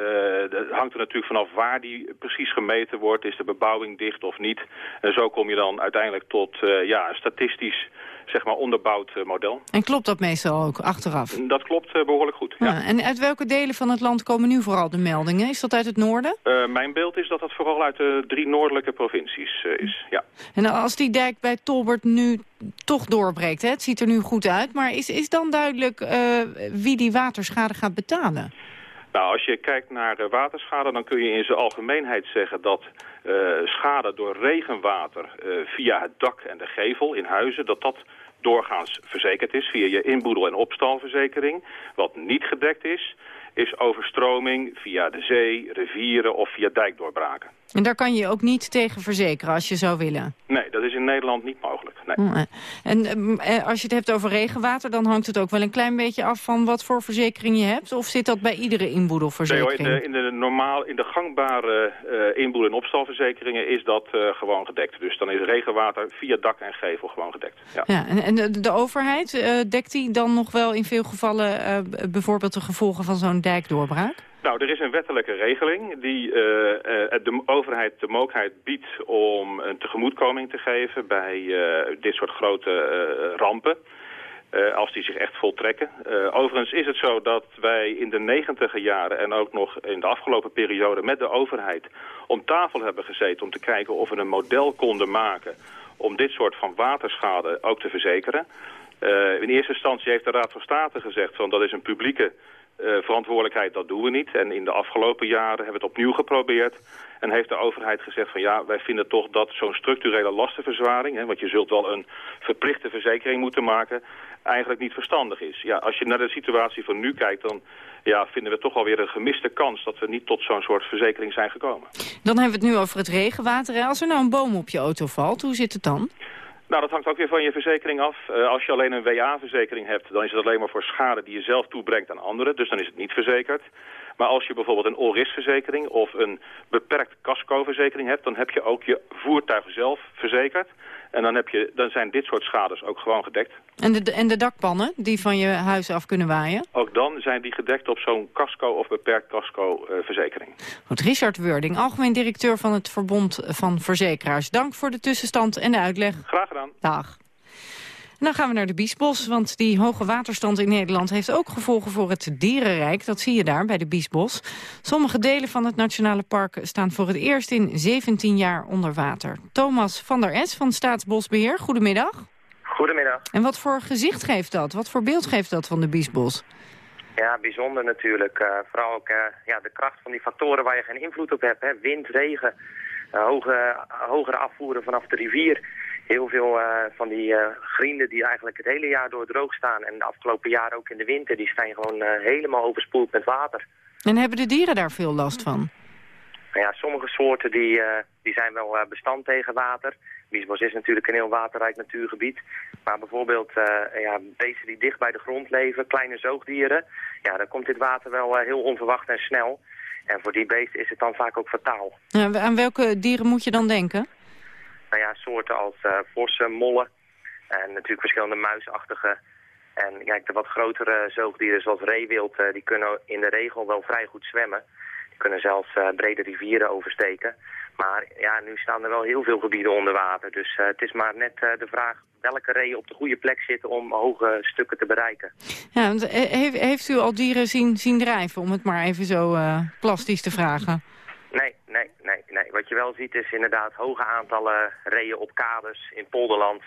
dat hangt er natuurlijk vanaf waar die precies gemeten wordt. Is de bebouwing dicht of niet? En zo kom je dan uiteindelijk tot uh, ja, statistisch zeg maar onderbouwd uh, model. En klopt dat meestal ook achteraf? Dat klopt uh, behoorlijk goed, ja. En uit welke delen van het land komen nu vooral de meldingen? Is dat uit het noorden? Uh, mijn beeld is dat dat vooral uit de drie noordelijke provincies is, ja. En als die dijk bij Tolbert nu toch doorbreekt, hè? het ziet er nu goed uit... maar is, is dan duidelijk wie die waterschade gaat betalen? Nou, als je kijkt naar de waterschade, dan kun je in zijn algemeenheid zeggen dat uh, schade door regenwater uh, via het dak en de gevel in huizen, dat dat doorgaans verzekerd is via je inboedel- en opstalverzekering. Wat niet gedekt is, is overstroming via de zee, rivieren of via dijkdoorbraken. En daar kan je ook niet tegen verzekeren als je zou willen? Nee, dat is in Nederland niet mogelijk. Nee. Oh, en eh, als je het hebt over regenwater, dan hangt het ook wel een klein beetje af van wat voor verzekering je hebt? Of zit dat bij iedere inboedelverzekering? Nee hoor, in de, in de, normaal, in de gangbare uh, inboedel- en opstalverzekeringen is dat uh, gewoon gedekt. Dus dan is regenwater via dak en gevel gewoon gedekt. Ja, ja en, en de, de overheid, dekt die dan nog wel in veel gevallen bijvoorbeeld de gevolgen van zo'n Nou, er is een wettelijke regeling die uh, de overheid de mogelijkheid biedt om een tegemoetkoming te geven bij uh, dit soort grote rampen. als die zich echt voltrekken. overigens is het zo dat wij in de negentiger jaren en ook nog in de afgelopen periode met de overheid om tafel hebben gezeten om te kijken of we een model konden maken om dit soort van waterschade ook te verzekeren. in eerste instantie heeft de Raad van State gezegd van dat is een publieke uh, verantwoordelijkheid, dat doen we niet. En in de afgelopen jaren hebben we het opnieuw geprobeerd. En heeft de overheid gezegd van ja, wij vinden toch dat zo'n structurele lastenverzwaring... Hè, want je zult wel een verplichte verzekering moeten maken... eigenlijk niet verstandig is. Ja, als je naar de situatie van nu kijkt, dan ja, vinden we toch alweer een gemiste kans... dat we niet tot zo'n soort verzekering zijn gekomen. Dan hebben we het nu over het regenwater. Als er nou een boom op je auto valt, hoe zit het dan? Nou, dat hangt ook weer van je verzekering af. Uh, als je alleen een WA-verzekering hebt, dan is het alleen maar voor schade die je zelf toebrengt aan anderen. Dus dan is het niet verzekerd. Maar als je bijvoorbeeld een ORIS-verzekering of een beperkt casco-verzekering hebt... dan heb je ook je voertuig zelf verzekerd. En dan, heb je, dan zijn dit soort schades ook gewoon gedekt. En de, en de dakpannen die van je huis af kunnen waaien? Ook dan zijn die gedekt op zo'n casco of beperkt casco-verzekering. Goed, Richard Wording, algemeen directeur van het Verbond van Verzekeraars. Dank voor de tussenstand en de uitleg. Graag gedaan. Dag. En dan gaan we naar de Biesbos, want die hoge waterstand in Nederland heeft ook gevolgen voor het dierenrijk. Dat zie je daar bij de Biesbos. Sommige delen van het Nationale Park staan voor het eerst in 17 jaar onder water. Thomas van der Es van Staatsbosbeheer, goedemiddag. Goedemiddag. En wat voor gezicht geeft dat? Wat voor beeld geeft dat van de Biesbos? Ja, bijzonder natuurlijk. Uh, vooral ook uh, ja, de kracht van die factoren waar je geen invloed op hebt. Hè? Wind, regen, uh, hoge, hogere afvoeren vanaf de rivier heel veel uh, van die uh, grienden die eigenlijk het hele jaar door droog staan... en de afgelopen jaren ook in de winter, die zijn gewoon uh, helemaal overspoeld met water. En hebben de dieren daar veel last van? Nou ja, sommige soorten die, die zijn wel bestand tegen water. Biesbos is natuurlijk een heel waterrijk natuurgebied. Maar bijvoorbeeld ja, beesten die dicht bij de grond leven, kleine zoogdieren... ja, dan komt dit water wel heel onverwacht en snel... En voor die beesten is het dan vaak ook fataal. Ja, aan welke dieren moet je dan denken? Nou ja, soorten als uh, vossen, mollen en natuurlijk verschillende muisachtige. En kijk, de wat grotere zoogdieren zoals reewild, uh, die kunnen in de regel wel vrij goed zwemmen. Die kunnen zelfs uh, brede rivieren oversteken. Maar ja, nu staan er wel heel veel gebieden onder water. Dus het is maar net de vraag welke reeën op de goede plek zitten om hoge stukken te bereiken. Ja, want heeft, heeft u al dieren zien, zien drijven, om het maar even zo plastisch te vragen? Nee, nee, nee, nee. Wat je wel ziet is inderdaad hoge aantallen reeën op kades in polderland...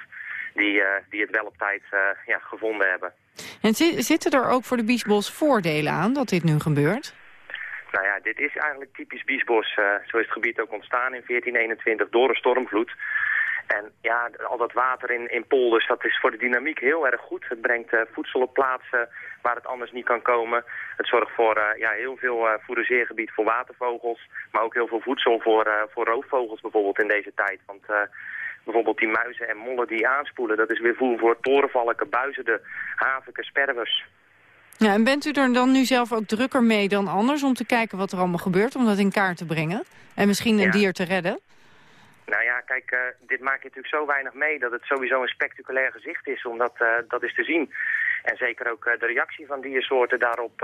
die, uh, die het wel op tijd uh, ja, gevonden hebben. En zitten er ook voor de biesbos voordelen aan dat dit nu gebeurt? Nou ja, dit is eigenlijk typisch biesbos. Uh, zo is het gebied ook ontstaan in 1421 door een stormvloed. En ja, al dat water in, in polders, dat is voor de dynamiek heel erg goed. Het brengt uh, voedsel op plaatsen waar het anders niet kan komen. Het zorgt voor uh, ja, heel veel uh, fourageergebied voor watervogels. Maar ook heel veel voedsel voor, voor roofvogels bijvoorbeeld in deze tijd. Want bijvoorbeeld die muizen en mollen die aanspoelen... dat is weer voer voor torenvalken, buizerden, haviken, sperwers. Ja, en bent u er dan nu zelf ook drukker mee dan anders... om te kijken wat er allemaal gebeurt, om dat in kaart te brengen? En misschien een ja. dier te redden? Kijk, uh, dit maak je natuurlijk zo weinig mee dat het sowieso een spectaculair gezicht is om dat, uh, dat eens te zien. En zeker ook uh, de reactie van diersoorten daarop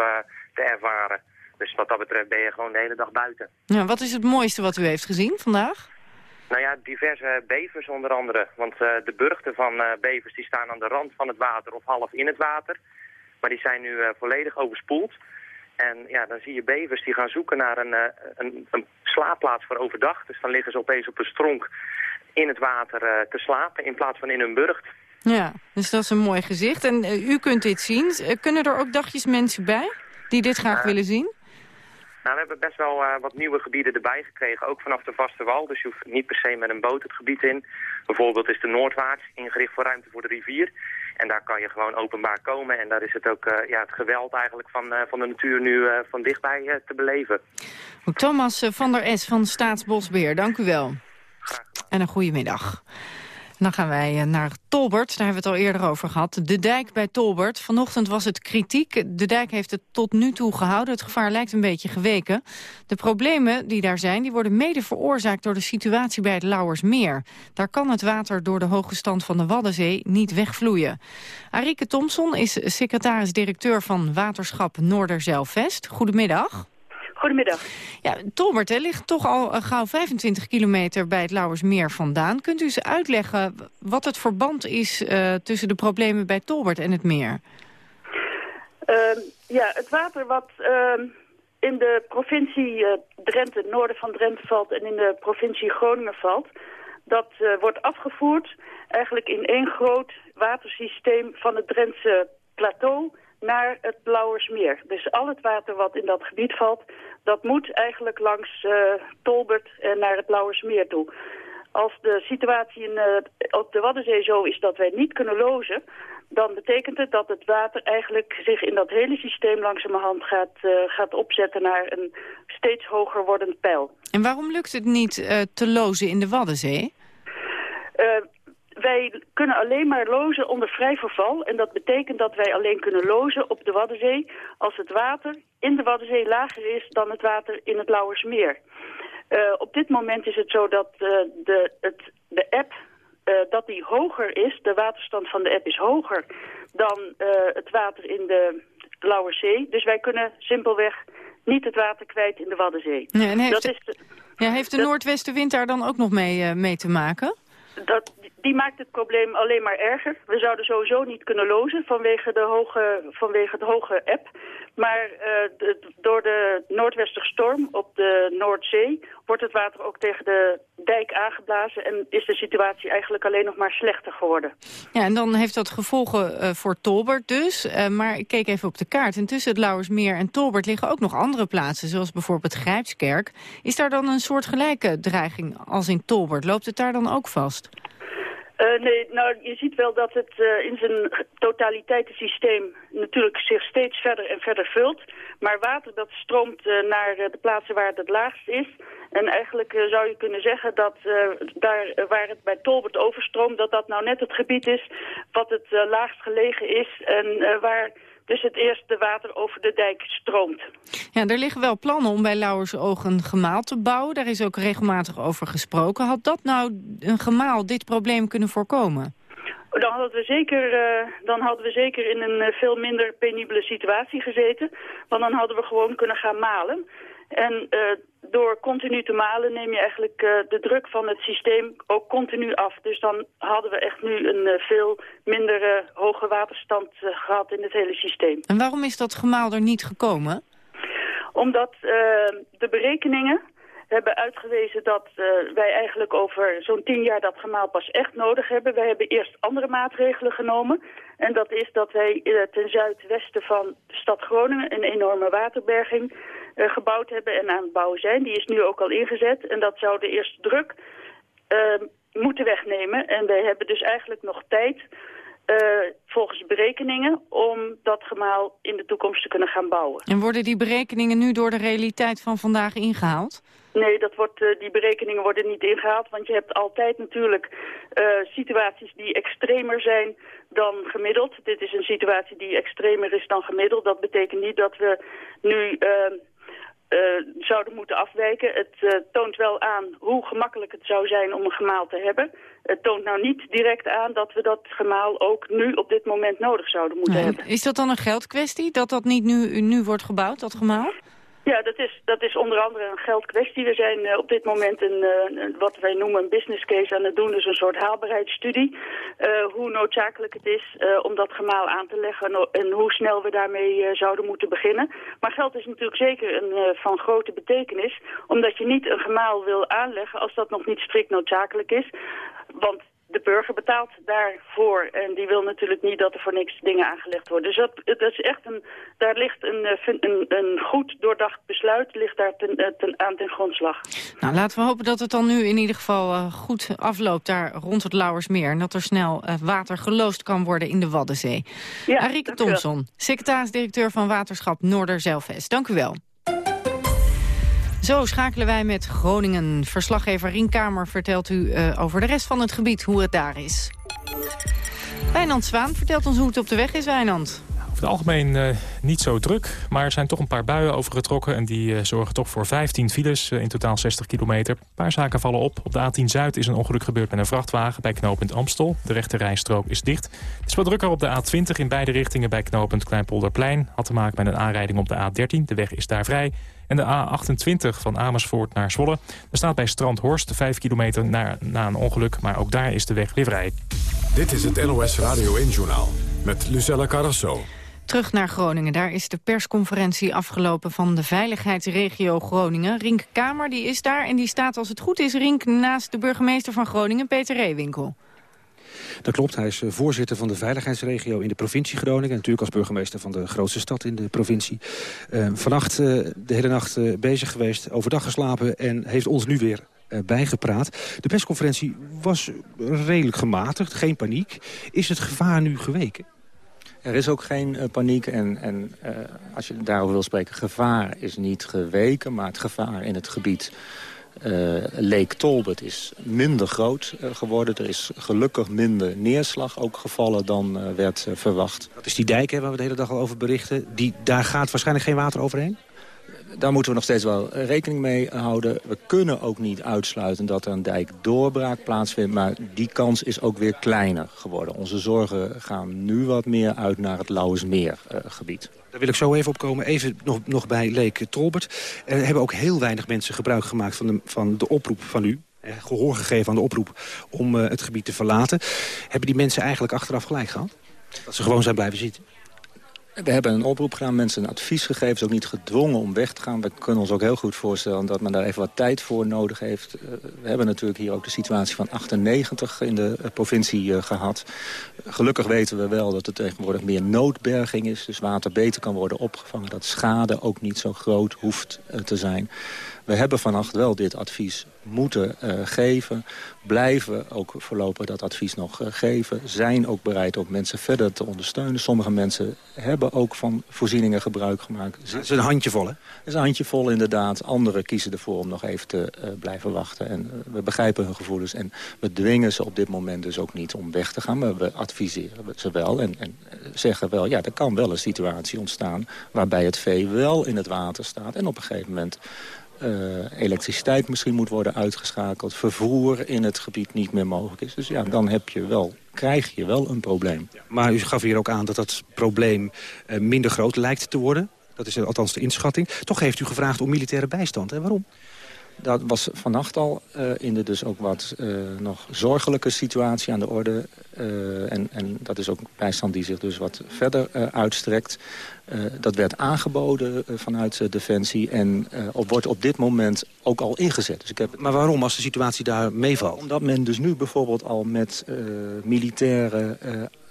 te ervaren. Dus wat dat betreft ben je gewoon de hele dag buiten. Ja, wat is het mooiste wat u heeft gezien vandaag? Nou ja, diverse bevers onder andere. Want de burchten van bevers die staan aan de rand van het water of half in het water. Maar die zijn nu volledig overspoeld. En ja, dan zie je bevers die gaan zoeken naar een, een, een slaapplaats voor overdag. Dus dan liggen ze opeens op een stronk in het water uh, te slapen in plaats van in hun burcht. Ja, dus dat is een mooi gezicht. En uh, u kunt dit zien. Uh, kunnen er ook dagjes mensen bij die dit graag willen zien? Nou, we hebben best wel wat nieuwe gebieden erbij gekregen, ook vanaf de vaste wal. Dus je hoeft niet per se met een boot het gebied in. Bijvoorbeeld is de Noordwaarts ingericht voor ruimte voor de rivier. En daar kan je gewoon openbaar komen. En daar is het ook uh, ja, het geweld eigenlijk van, uh, van de natuur nu van dichtbij te beleven. Thomas van der S van Staatsbosbeheer, dank u wel. En een goede middag. Dan gaan wij eh, naar Tolbert, daar hebben we het al eerder over gehad. De dijk bij Tolbert. Vanochtend was het kritiek. De dijk heeft het tot nu toe gehouden. Het gevaar lijkt een beetje geweken. De problemen die daar zijn, die worden mede veroorzaakt door de situatie bij het Lauwersmeer. Daar kan het water door de hoge stand van de Waddenzee niet wegvloeien. Arike Thompson is secretaris-directeur van Waterschap Noorderzeilvest. Goedemiddag. Goedemiddag. Ja, Tolbert hè, ligt toch al uh, gauw 25 kilometer bij het Lauwersmeer vandaan. Kunt u eens uitleggen wat het verband is uh, tussen de problemen bij Tolbert en het meer? Uh, ja, het water wat ehm, in de provincie eh, Drenthe, het noorden van Drenthe valt en in de provincie Groningen valt... dat wordt afgevoerd eigenlijk in één groot watersysteem van het Drentse plateau naar het Blauwersmeer. Dus al het water wat in dat gebied valt, dat moet eigenlijk langs uh, Tolbert en naar het Blauwersmeer toe. Als de situatie in, uh, op de Waddenzee zo is dat wij niet kunnen lozen... dan betekent het dat het water eigenlijk zich in dat hele systeem langzamerhand gaat, uh, gaat opzetten naar een steeds hoger wordend pijl. En waarom lukt het niet te lozen in de Waddenzee? Wij kunnen alleen maar lozen onder vrij verval. En dat betekent dat wij alleen kunnen lozen op de Waddenzee... als het water in de Waddenzee lager is dan het water in het Lauwersmeer. Uh, op dit moment is het zo dat uh, de, het, de app uh, dat die hoger is, de waterstand van de app is hoger dan het water in de Lauwerzee. Dus wij kunnen simpelweg niet het water kwijt in de Waddenzee. Nee, heeft, dat is de, ja, heeft de noordwestenwind daar dan ook nog mee, mee te maken? Dat, die maakt het probleem alleen maar erger. We zouden sowieso niet kunnen lozen vanwege, de hoge, vanwege het hoge eb. Maar de, door de noordwesterstorm op de Noordzee wordt het water ook tegen de dijk aangeblazen... en is de situatie eigenlijk alleen nog maar slechter geworden. Ja, en dan heeft dat gevolgen uh, voor Tolbert dus. Uh, maar ik keek even op de kaart. En tussen het Lauwersmeer en Tolbert liggen ook nog andere plaatsen... zoals bijvoorbeeld Grijpskerk. Is daar dan een soort gelijke dreiging als in Tolbert? Loopt het daar dan ook vast? Uh, nee, nou, je ziet wel dat het uh, in zijn totaliteitssysteem natuurlijk zich steeds verder en verder vult. Maar water dat stroomt uh, naar de plaatsen waar het het laagst is. En eigenlijk zou je kunnen zeggen dat daar waar het bij Tolbert overstroomt... dat dat nou net het gebied is wat het laagst gelegen is en waar dus het eerste water over de dijk stroomt. Ja, er liggen wel plannen om bij Lauwersoog een gemaal te bouwen. Daar is ook regelmatig over gesproken. Had dat nou een gemaal dit probleem kunnen voorkomen? Dan hadden we zeker, uh, dan hadden we zeker in een uh, veel minder penibele situatie gezeten. Want dan hadden we gewoon kunnen gaan malen. En uh, door continu te malen neem je eigenlijk uh, de druk van het systeem ook continu af. Dus dan hadden we echt nu een uh, veel minder hoge waterstand gehad in het hele systeem. En waarom is dat gemaal er niet gekomen? Omdat de berekeningen hebben uitgewezen dat wij eigenlijk over zo'n tien jaar dat gemaal pas echt nodig hebben. Wij hebben eerst andere maatregelen genomen. En dat is dat wij ten zuidwesten van de stad Groningen een enorme waterberging gebouwd hebben en aan het bouwen zijn. Die is nu ook al ingezet en dat zou de eerste druk uh, moeten wegnemen. En wij hebben dus eigenlijk nog tijd, uh, volgens berekeningen, om dat gemaal in de toekomst te kunnen gaan bouwen. En worden die berekeningen nu door de realiteit van vandaag ingehaald? Nee, dat wordt, uh, die berekeningen worden niet ingehaald, want je hebt altijd natuurlijk uh, situaties die extremer zijn dan gemiddeld. Dit is een situatie die extremer is dan gemiddeld. Dat betekent niet dat we nu uh, zouden moeten afwijken. Het uh, toont wel aan hoe gemakkelijk het zou zijn om een gemaal te hebben. Het toont nou niet direct aan dat we dat gemaal ook nu op dit moment nodig zouden moeten nee. hebben. Is dat dan een geldkwestie, dat dat niet nu, nu wordt gebouwd, dat gemaal? Ja, dat is, dat is onder andere een geldkwestie. We zijn uh, op dit moment een, uh, wat wij noemen een business case aan het doen. Dus een soort haalbaarheidsstudie. Uh, hoe noodzakelijk het is om dat gemaal aan te leggen en hoe snel we daarmee zouden moeten beginnen. Maar geld is natuurlijk zeker een, van grote betekenis. Omdat je niet een gemaal wil aanleggen als dat nog niet strikt noodzakelijk is. Want de burger betaalt daarvoor. En die wil natuurlijk niet dat er voor niks dingen aangelegd worden. Dus dat, dat is echt een, daar ligt een, eh, een, een goed doordacht besluit ligt daar ten, eh, ten, aan ten grondslag. Nou, laten we hopen dat het dan nu in ieder geval uh, goed afloopt daar rond het Lauwersmeer. En dat er snel uh, water geloosd kan worden in de Waddenzee. Ja, Arike Thompson, secretaris-directeur van Waterschap Noorder-Zelvest. Dank u wel. Zo schakelen wij met Groningen. Verslaggever Rienkamer vertelt u uh, over de rest van het gebied, hoe het daar is. Wijnand Zwaan vertelt ons hoe het op de weg is, Wijnand. Over het algemeen uh, niet zo druk, maar er zijn toch een paar buien overgetrokken... en die uh, zorgen toch voor 15 files, in totaal 60 kilometer. Een paar zaken vallen op. Op de A10 Zuid is een ongeluk gebeurd met een vrachtwagen bij knooppunt Amstel. De rechte rijstrook is dicht. Het is wat drukker op de A20 in beide richtingen bij knooppunt Kleinpolderplein. Had te maken met een aanrijding op de A13. De weg is daar vrij. En de A28 van Amersfoort naar Zwolle. Er staat bij Strandhorst 5 kilometer na, na een ongeluk, maar ook daar is de weg weer vrij. Dit is het NOS Radio 1-journaal met Lucella Carrasso. Terug naar Groningen. Daar is de persconferentie afgelopen van de veiligheidsregio Groningen. Rink Kamer die is daar en die staat als het goed is, Rink, naast de burgemeester van Groningen, Peter Reewinkel. Dat klopt, hij is eh, voorzitter van de veiligheidsregio in de provincie Groningen. Natuurlijk als burgemeester van de grootste stad in de provincie. Uh, vannacht uh, de hele nacht bezig geweest, overdag geslapen en heeft ons nu weer bijgepraat. De persconferentie was redelijk gematigd, geen paniek. Is het gevaar nu geweken? Er is ook geen paniek en, en als je daarover wil spreken... gevaar is niet geweken, maar het gevaar in het gebied... Uh, Lake Talbot is minder groot geworden. Er is gelukkig minder neerslag ook gevallen dan werd verwacht. Dat is die dijk hè, waar we de hele dag al over berichten. Die, daar gaat waarschijnlijk geen water overheen? daar moeten we nog steeds wel rekening mee houden. We kunnen ook niet uitsluiten dat er een dijkdoorbraak plaatsvindt... maar die kans is ook weer kleiner geworden. Onze zorgen gaan nu wat meer uit naar het Lauwersmeergebied. Daar wil ik zo even opkomen. Even nog, nog bij Leek Tolbert. Er hebben ook heel weinig mensen gebruik gemaakt van de, van de oproep van u gehoor gegeven aan de oproep om uh, het gebied te verlaten. Hebben die mensen eigenlijk achteraf gelijk gehad? Dat ze gewoon zijn blijven zitten? We hebben een oproep gedaan, mensen een advies gegeven. Is ook niet gedwongen om weg te gaan. We kunnen ons ook heel goed voorstellen dat men daar even wat tijd voor nodig heeft. Eh, we hebben natuurlijk hier ook de situatie van 98 in de eh, provincie eh, gehad. Gelukkig weten we wel dat er tegenwoordig meer noodberging is. Dus water beter kan worden opgevangen. Dat schade ook niet zo groot hoeft te zijn. We hebben vannacht wel dit advies moeten uh, geven. Blijven ook voorlopig dat advies nog uh, geven. Zijn ook bereid om mensen verder te ondersteunen. Sommige mensen hebben ook van voorzieningen gebruik gemaakt. Het is een handjevol, hè? Het is een handjevol, inderdaad. Anderen kiezen ervoor om nog even te uh, blijven wachten. En we begrijpen hun gevoelens. En we dwingen ze op dit moment dus ook niet om weg te gaan. Maar we adviseren ze wel en, en zeggen wel... ja, er kan wel een situatie ontstaan waarbij het vee wel in het water staat. En op een gegeven moment uh, elektriciteit misschien moet worden uitgeschakeld... vervoer in het gebied niet meer mogelijk is. Dus ja, dan heb je wel, krijg je wel een probleem. maar u gaf hier ook aan dat dat probleem uh, minder groot lijkt te worden. Dat is althans de inschatting. Toch heeft u gevraagd om militaire bijstand. Hè? Waarom? Dat was vannacht al uh, in de dus ook wat uh, nog zorgelijke situatie aan de orde. Uh, en, en dat is ook bijstand die zich dus wat verder uitstrekt. dat werd aangeboden vanuit Defensie en op, wordt op dit moment ook al ingezet. Dus ik heb... Maar waarom als de situatie daar meevalt? Omdat men dus nu bijvoorbeeld al met militaire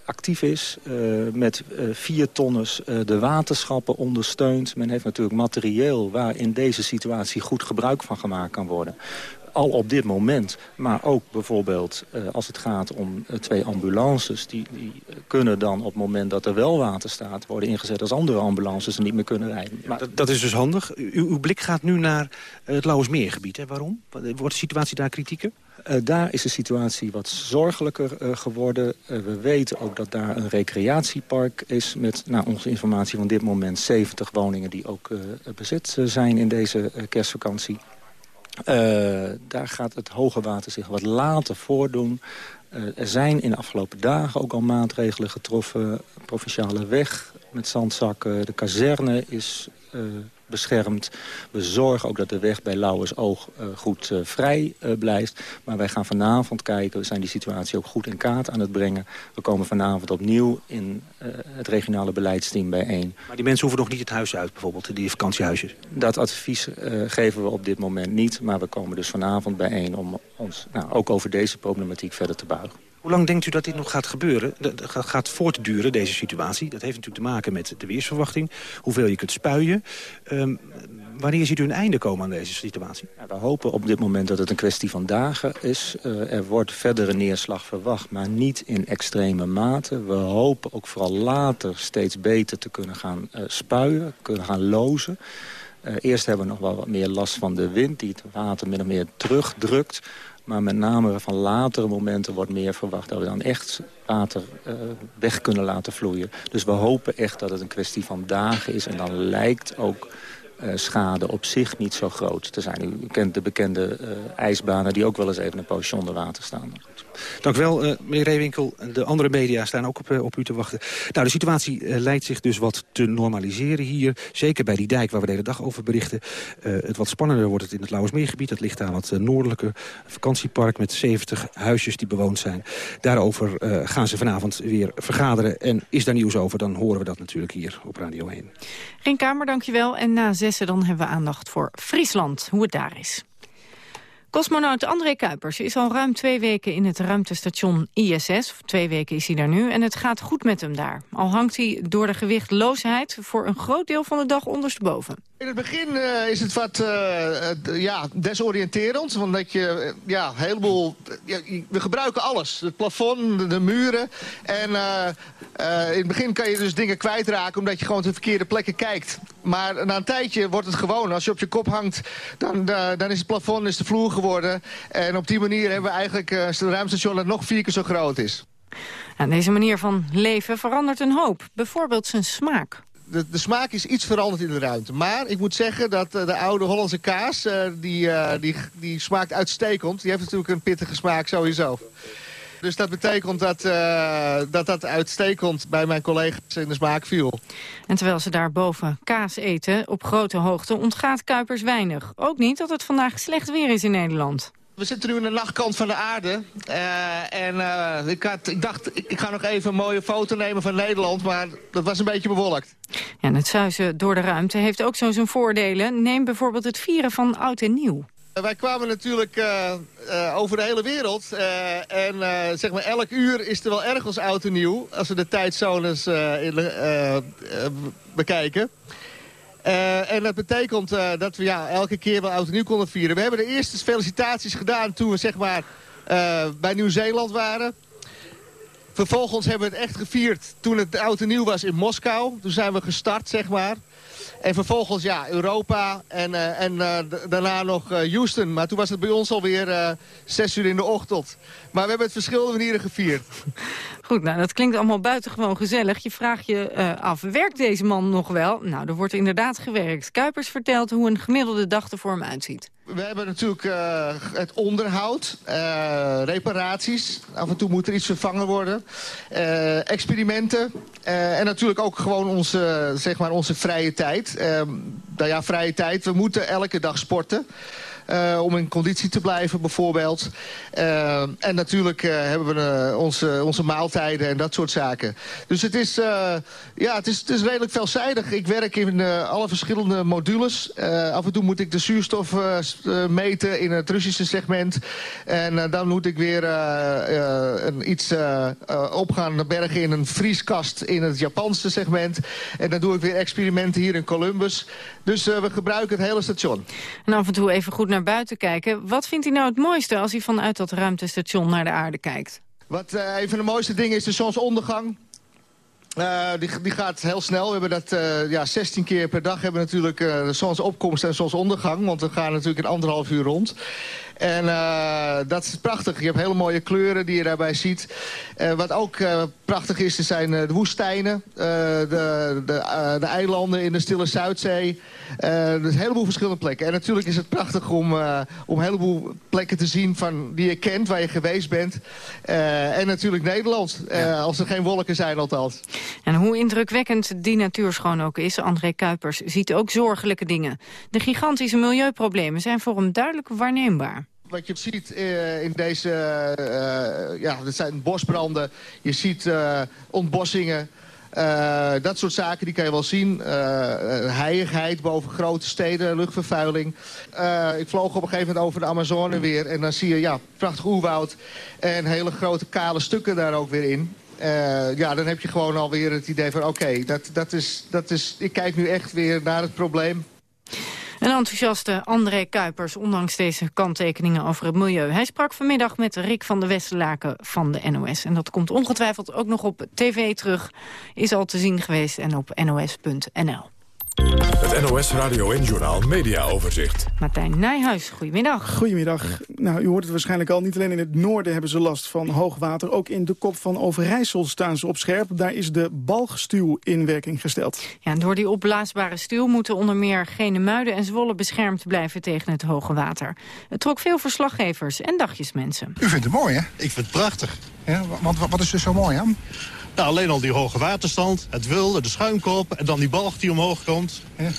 actief is. Uh, met uh, vier tonnes uh, de waterschappen ondersteunt. Men heeft natuurlijk materieel waar in deze situatie goed gebruik van gemaakt kan worden. Al op dit moment, maar ook bijvoorbeeld als het gaat om twee ambulances... Die, die, kunnen dan op het moment dat er wel water staat... worden ingezet als andere ambulances en niet meer kunnen rijden. Maar... Dat, dat, is dus handig. uw blik gaat nu naar het Lauwersmeergebied. Hè? Waarom? Wordt de situatie daar kritieker? Uh, daar is de situatie wat zorgelijker uh, geworden. Uh, we weten ook dat daar een recreatiepark is... met naar onze informatie van dit moment 70 woningen... die ook bezet zijn in deze kerstvakantie. Daar gaat het hoge water zich wat later voordoen. er zijn in de afgelopen dagen ook al maatregelen getroffen. Provinciale weg met zandzakken. De kazerne is beschermd. We zorgen ook dat de weg bij Lauwersoog uh, goed uh, vrij uh, blijft. Maar wij gaan vanavond kijken, we zijn die situatie ook goed in kaart aan het brengen. We komen vanavond opnieuw in het regionale beleidsteam bijeen. Maar die mensen hoeven nog niet het huis uit, bijvoorbeeld, die vakantiehuisjes? Dat advies geven we op dit moment niet. Maar we komen dus vanavond bijeen om ons nou, ook over deze problematiek verder te buigen. Hoe lang denkt u dat dit nog gaat gebeuren? Gaat voortduren, deze situatie? Dat heeft natuurlijk te maken met de weersverwachting. Hoeveel je kunt spuien. Um, wanneer ziet u een einde komen aan deze situatie? We hopen op dit moment dat het een kwestie van dagen is. Uh, er wordt verdere neerslag verwacht, maar niet in extreme mate. We hopen ook vooral later steeds beter te kunnen gaan uh, spuien, kunnen gaan lozen. Eerst hebben we nog wel wat meer last van de wind... die het water min of meer terugdrukt. Maar met name van latere momenten wordt meer verwacht... dat we dan echt water weg kunnen laten vloeien. Dus we hopen echt dat het een kwestie van dagen is. En dan lijkt ook schade op zich niet zo groot te zijn. U kent de bekende ijsbanen die ook wel eens even een poosje onder water staan. Dank u wel, uh, meneer Reewinkel. De andere media staan ook op, uh, op u te wachten. Nou, de situatie uh, lijkt zich dus wat te normaliseren hier. Zeker bij die dijk waar we de hele dag over berichten. het wat spannender wordt het in het Lauwersmeergebied. Dat ligt daar wat noordelijker. Vakantiepark met 70 huisjes die bewoond zijn. Daarover gaan ze vanavond weer vergaderen. En is daar nieuws over, dan horen we dat natuurlijk hier op Radio 1. Geen kamer, dankjewel. En na zessen dan hebben we aandacht voor Friesland, hoe het daar is. Cosmonaut André Kuipers is al ruim twee weken in het ruimtestation ISS. Twee weken is hij daar nu en het gaat goed met hem daar. Al hangt hij door de gewichtloosheid voor een groot deel van de dag ondersteboven. In het begin uh, is het wat uh, ja, desoriënterend. Want je, ja, een heleboel... We gebruiken alles. Het plafond, de, de muren. En in het begin kan je dus dingen kwijtraken... omdat je gewoon te verkeerde plekken kijkt. Maar na een tijdje wordt het gewoon. Als je op je kop hangt, dan, dan is het plafond is de vloer geworden. En op die manier hebben we eigenlijk het ruimstation dat nog vier keer zo groot is. En deze manier van leven verandert een hoop. Bijvoorbeeld zijn smaak de, smaak is iets veranderd in de ruimte. Maar ik moet zeggen dat uh, de oude Hollandse kaas, uh, die, uh, die, die smaakt uitstekend. Die heeft natuurlijk een pittige smaak sowieso. Dus dat betekent dat, dat dat uitstekend bij mijn collega's in de smaak viel. En terwijl ze daar boven kaas eten op grote hoogte ontgaat Kuipers weinig. Ook niet dat het vandaag slecht weer is in Nederland. We zitten nu in de nachtkant van de aarde. Uh, en uh, ik, had, ik dacht, ik, ik, ga nog even een mooie foto nemen van Nederland. Maar dat was een beetje bewolkt. Ja, en het zuizen door de ruimte heeft ook zo zijn voordelen. Neem bijvoorbeeld het vieren van oud en nieuw. Uh, wij kwamen natuurlijk over de hele wereld. en zeg maar elk uur is er wel ergens oud en nieuw. Als we de tijdzones bekijken. Uh, en dat betekent uh, dat we ja, elke keer wel oud en nieuw konden vieren. We hebben de eerste felicitaties gedaan toen we zeg maar, uh, bij Nieuw-Zeeland waren. Vervolgens hebben we het echt gevierd toen het oud en nieuw was in Moskou. Toen zijn we gestart, zeg maar. En vervolgens ja, Europa en, en daarna nog Houston. Maar toen was het bij ons alweer zes uur in de ochtend. Maar we hebben het verschillende manieren gevierd. Goed, nou dat klinkt allemaal buitengewoon gezellig. Je vraagt je af, werkt deze man nog wel? Nou, er wordt inderdaad gewerkt. Kuipers vertelt hoe een gemiddelde dag er voor hem uitziet. We hebben natuurlijk uh, het onderhoud, uh, reparaties. Af en toe moet er iets vervangen worden. Uh, experimenten. en natuurlijk ook gewoon onze, zeg maar onze vrije tijd. nou ja, vrije tijd. We moeten elke dag sporten. Uh, om in conditie te blijven bijvoorbeeld. Uh, en natuurlijk uh, hebben we onze, onze maaltijden en dat soort zaken. Dus het is, ja, het is, het is redelijk veelzijdig. Ik werk in alle verschillende modules. af en toe moet ik de zuurstof meten in het Russische segment. En dan moet ik weer een, iets op gaan bergen in een vrieskast in het Japanse segment. En dan doe ik weer experimenten hier in Columbus. Dus we gebruiken het hele station. En af en toe even goed naar buiten kijken. Wat vindt hij nou het mooiste als hij vanuit dat ruimtestation naar de aarde kijkt? Wat uh, een van de mooiste dingen is de zonsondergang. Uh, die, die, gaat heel snel. We hebben dat uh, ja, 16 keer per dag hebben we natuurlijk uh, de zonsopkomst en zonsondergang. Want we gaan natuurlijk in anderhalf uur rond. En uh, dat is prachtig. Je hebt hele mooie kleuren die je daarbij ziet. Uh, wat ook uh, prachtig is, er zijn de woestijnen, de, de, de, eilanden in de Stille Zuidzee. dus een heleboel verschillende plekken. En natuurlijk is het prachtig om, om een heleboel plekken te zien van, die je kent, waar je geweest bent. en natuurlijk Nederland, ja. als er geen wolken zijn althans. En hoe indrukwekkend die natuurschoon ook is, André Kuipers ziet ook zorgelijke dingen. De gigantische milieuproblemen zijn voor hem duidelijk waarneembaar wat je ziet uh, in deze, uh, ja, dat zijn bosbranden. Je ziet uh, ontbossingen. dat soort zaken die kan je wel zien. heiligheid boven grote steden, luchtvervuiling. ik vloog op een gegeven moment over de Amazone weer. En dan zie je ja, prachtig oerwoud. En hele grote kale stukken daar ook weer in. ja, dan heb je gewoon alweer het idee van... oké, dat, dat is, dat is, ik kijk nu echt weer naar het probleem. Een enthousiaste André Kuipers, ondanks deze kanttekeningen over het milieu. Hij sprak vanmiddag met Rick van de Westerlaken van de NOS. En dat komt ongetwijfeld ook nog op tv terug. Is al te zien geweest en op nos.nl. Het NOS Radio en Journal Media Overzicht. Martijn Nijhuis, goedemiddag. Goedemiddag. Nou, u hoort het waarschijnlijk al. Niet alleen in het noorden hebben ze last van hoogwater. Ook in de kop van Overijssel staan ze op scherp. Daar is de balgstuw in werking gesteld. Ja, en door die opblaasbare stuw moeten onder meer Genemuiden en Zwolle beschermd blijven tegen het hoge water. Het trok veel verslaggevers en dagjesmensen. U vindt het mooi, hè? Ik vind het prachtig. Ja, want wat is er zo mooi aan? Nou, alleen al die hoge waterstand, het wilde, de schuimkop en dan die balg die omhoog komt. Ja.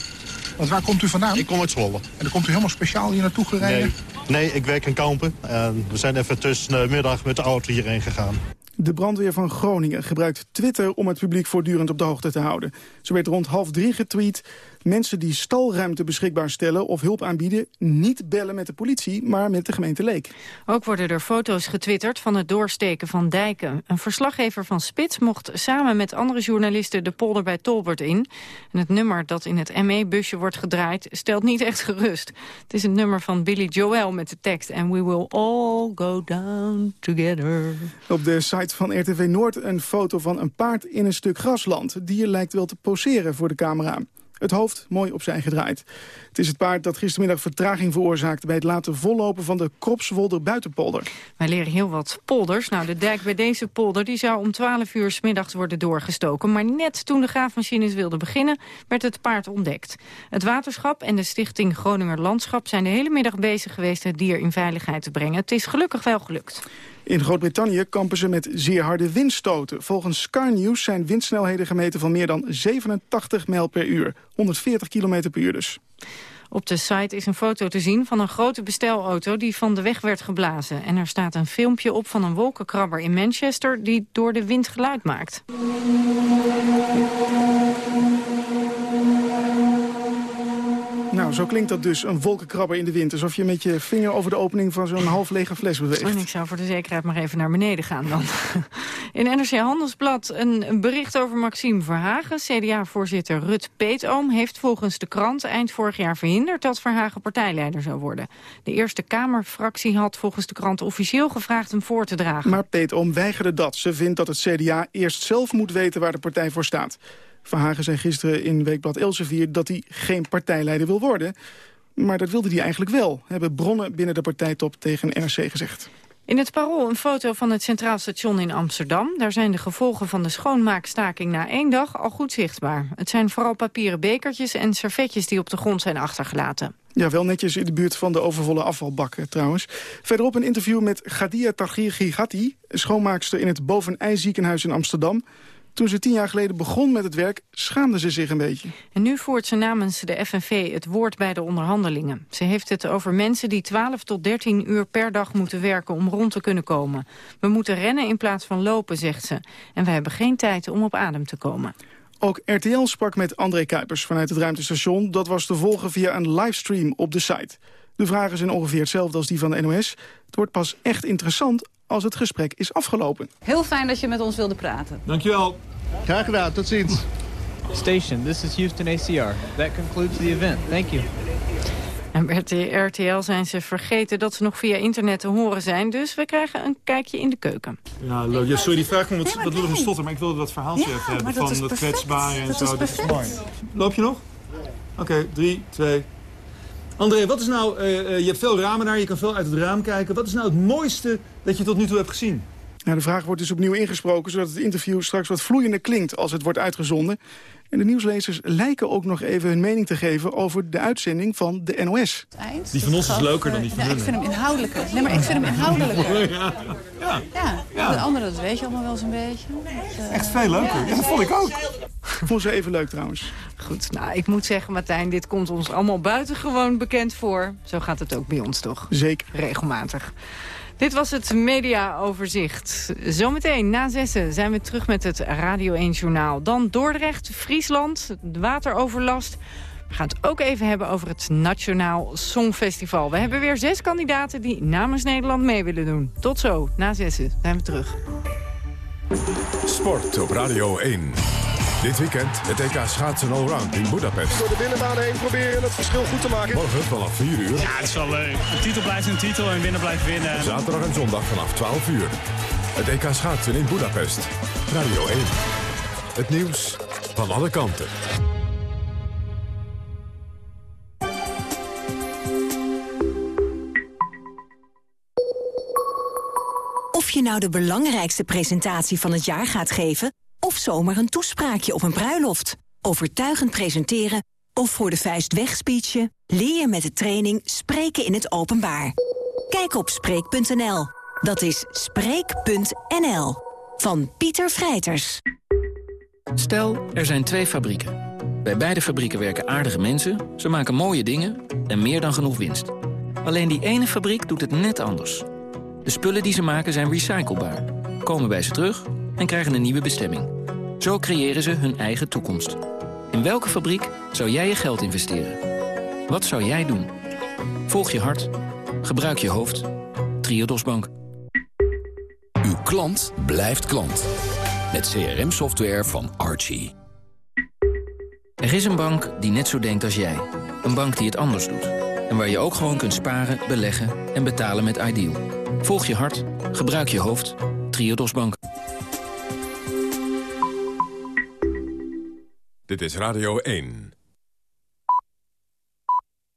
Want waar komt u vandaan? Ik kom uit Zwolle. En dan komt u helemaal speciaal hier naartoe gereden? Nee, nee ik werk in Kampen en we zijn even tussen de middag met de auto hierheen gegaan. De brandweer van Groningen gebruikt Twitter om het publiek voortdurend op de hoogte te houden. Zo werd rond half drie getweet... mensen die stalruimte beschikbaar stellen of hulp aanbieden... niet bellen met de politie, maar met de gemeente Leek. Ook worden er foto's getwitterd van het doorsteken van dijken. Een verslaggever van Spits mocht samen met andere journalisten... de polder bij Tolbert in. En het nummer dat in het ME-busje wordt gedraaid... stelt niet echt gerust. Het is een nummer van Billy Joel met de tekst... And we will all go down together. Op de site van RTV Noord een foto van een paard in een stuk grasland. Het dier lijkt wel te poseren voor de camera. Het hoofd mooi opzij gedraaid. Het is het paard dat gistermiddag vertraging veroorzaakte... bij het laten vollopen van de Kropswolder buitenpolder. Wij leren heel wat polders. Nou, de dijk bij deze polder die zou om 12 uur s middags worden doorgestoken. Maar net toen de graafmachines wilden beginnen, werd het paard ontdekt. Het waterschap en de stichting Groninger Landschap... zijn de hele middag bezig geweest het dier in veiligheid te brengen. Het is gelukkig wel gelukt. In Groot-Brittannië kampen ze met zeer harde windstoten. Volgens Sky News zijn windsnelheden gemeten van meer dan 87 mijl per uur. 140 km per uur dus. Op de site is een foto te zien van een grote bestelauto die van de weg werd geblazen. En er staat een filmpje op van een wolkenkrabber in Manchester die door de wind geluid maakt. Nou, zo klinkt dat dus, een wolkenkrabber in de wind. Alsof je met je vinger over de opening van zo'n half lege fles beweegt. En ik zou voor de zekerheid maar even naar beneden gaan dan. In NRC Handelsblad een bericht over Maxime Verhagen. CDA-voorzitter Rut Peetoom heeft volgens de krant eind vorig jaar verhinderd... dat Verhagen partijleider zou worden. De Eerste Kamerfractie had volgens de krant officieel gevraagd hem voor te dragen. Maar Peetoom weigerde dat. Ze vindt dat het CDA eerst zelf moet weten waar de partij voor staat. Verhagen zei gisteren in Weekblad Elsevier dat hij geen partijleider wil worden. Maar dat wilde hij eigenlijk wel, hebben bronnen binnen de partijtop tegen NRC gezegd. In het Parool een foto van het Centraal Station in Amsterdam. Daar zijn de gevolgen van de schoonmaakstaking na één dag al goed zichtbaar. Het zijn vooral papieren bekertjes en servetjes die op de grond zijn achtergelaten. Ja, wel netjes in de buurt van de overvolle afvalbakken trouwens. Verderop een interview met Gadia Tagir Gigati, schoonmaakster in het Bovenij ziekenhuis in Amsterdam. Toen ze tien jaar geleden begon met het werk, schaamde ze zich een beetje. En nu voert ze namens de FNV het woord bij de onderhandelingen. Ze heeft het over mensen die 12 tot 13 uur per dag moeten werken om rond te kunnen komen. We moeten rennen in plaats van lopen, zegt ze. En we hebben geen tijd om op adem te komen. Ook RTL sprak met André Kuipers vanuit het ruimtestation. Dat was te volgen via een livestream op de site. De vragen zijn ongeveer hetzelfde als die van de NOS. Het wordt pas echt interessant als het gesprek is afgelopen. Heel fijn dat je met ons wilde praten. Dankjewel. Graag gedaan, tot ziens. Station, this is Houston ACR. That concludes the event. Thank you. En bij de RTL zijn ze vergeten dat ze nog via internet te horen zijn. Dus we krijgen een kijkje in de keuken. Ja, leuk. Ja, sorry, die vraag komt wat, wat lullig stotter. Maar ik wilde dat verhaaltje Ja, even hebben van dat kwetsbare en Dat zo. is Dat is mooi. Loop je nog? Oké, drie, twee. André, wat is nou, eh, eh, je hebt veel ramen daar, je kan veel uit het raam kijken. Wat is nou het mooiste dat je tot nu toe hebt gezien? Nou, de vraag wordt dus opnieuw ingesproken... zodat het interview straks wat vloeiender klinkt als het wordt uitgezonden. En de nieuwslezers lijken ook nog even hun mening te geven... over de uitzending van de NOS. Eind. Die van ons is leuker dan die van eh, hun. Ik vind hem inhoudelijker. Nee, maar ik vind hem inhoudelijker. Ja. Ja, Ja. de andere, dat weet je allemaal wel zo'n beetje. Dat, eh, Echt veel leuker. Ja, dat vond ik ook. Vond ze even leuk trouwens. Goed, nou, ik moet zeggen, Martijn, dit komt ons allemaal buitengewoon bekend voor. Zo gaat het ook bij ons toch? Zeker. Regelmatig. Dit was het mediaoverzicht. Zometeen na zessen zijn we terug met het Radio 1 Journaal. Dan Dordrecht, Friesland, wateroverlast. We gaan het ook even hebben over het Nationaal Songfestival. We hebben weer zes kandidaten die namens Nederland mee willen doen. Tot zo, na zessen zijn we terug. Sport op Radio 1. Dit weekend het EK schaatsen allround in Budapest. Door de binnenbaan heen proberen het verschil goed te maken. Morgen vanaf 4 uur. Ja, het is wel leuk. De titel blijft een titel en winnen blijft winnen. Zaterdag en zondag vanaf 12 uur. Het EK schaatsen in Budapest. Radio 1. Het nieuws van alle kanten. Of je nou de belangrijkste presentatie van het jaar gaat geven of zomaar een toespraakje op een bruiloft. Overtuigend presenteren of voor de vuist wegspeechen... leer je met de training Spreken in het Openbaar. Kijk op Spreek.nl. Dat is Spreek.nl. Van Pieter Vrijters. Stel, er zijn twee fabrieken. Bij beide fabrieken werken aardige mensen, ze maken mooie dingen en meer dan genoeg winst. Alleen die ene fabriek doet het net anders. De spullen die ze maken zijn recyclebaar, komen bij ze terug en krijgen een nieuwe bestemming. Zo creëren ze hun eigen toekomst. In welke fabriek zou jij je geld investeren? Wat zou jij doen? Volg je hart. Gebruik je hoofd. Triodos Bank. Uw klant blijft klant. Met CRM-software van Archie. Er is een bank die net zo denkt als jij. Een bank die het anders doet. En waar je ook gewoon kunt sparen, beleggen en betalen met Ideal. Volg je hart. Gebruik je hoofd. Triodos Bank. Dit is Radio 1.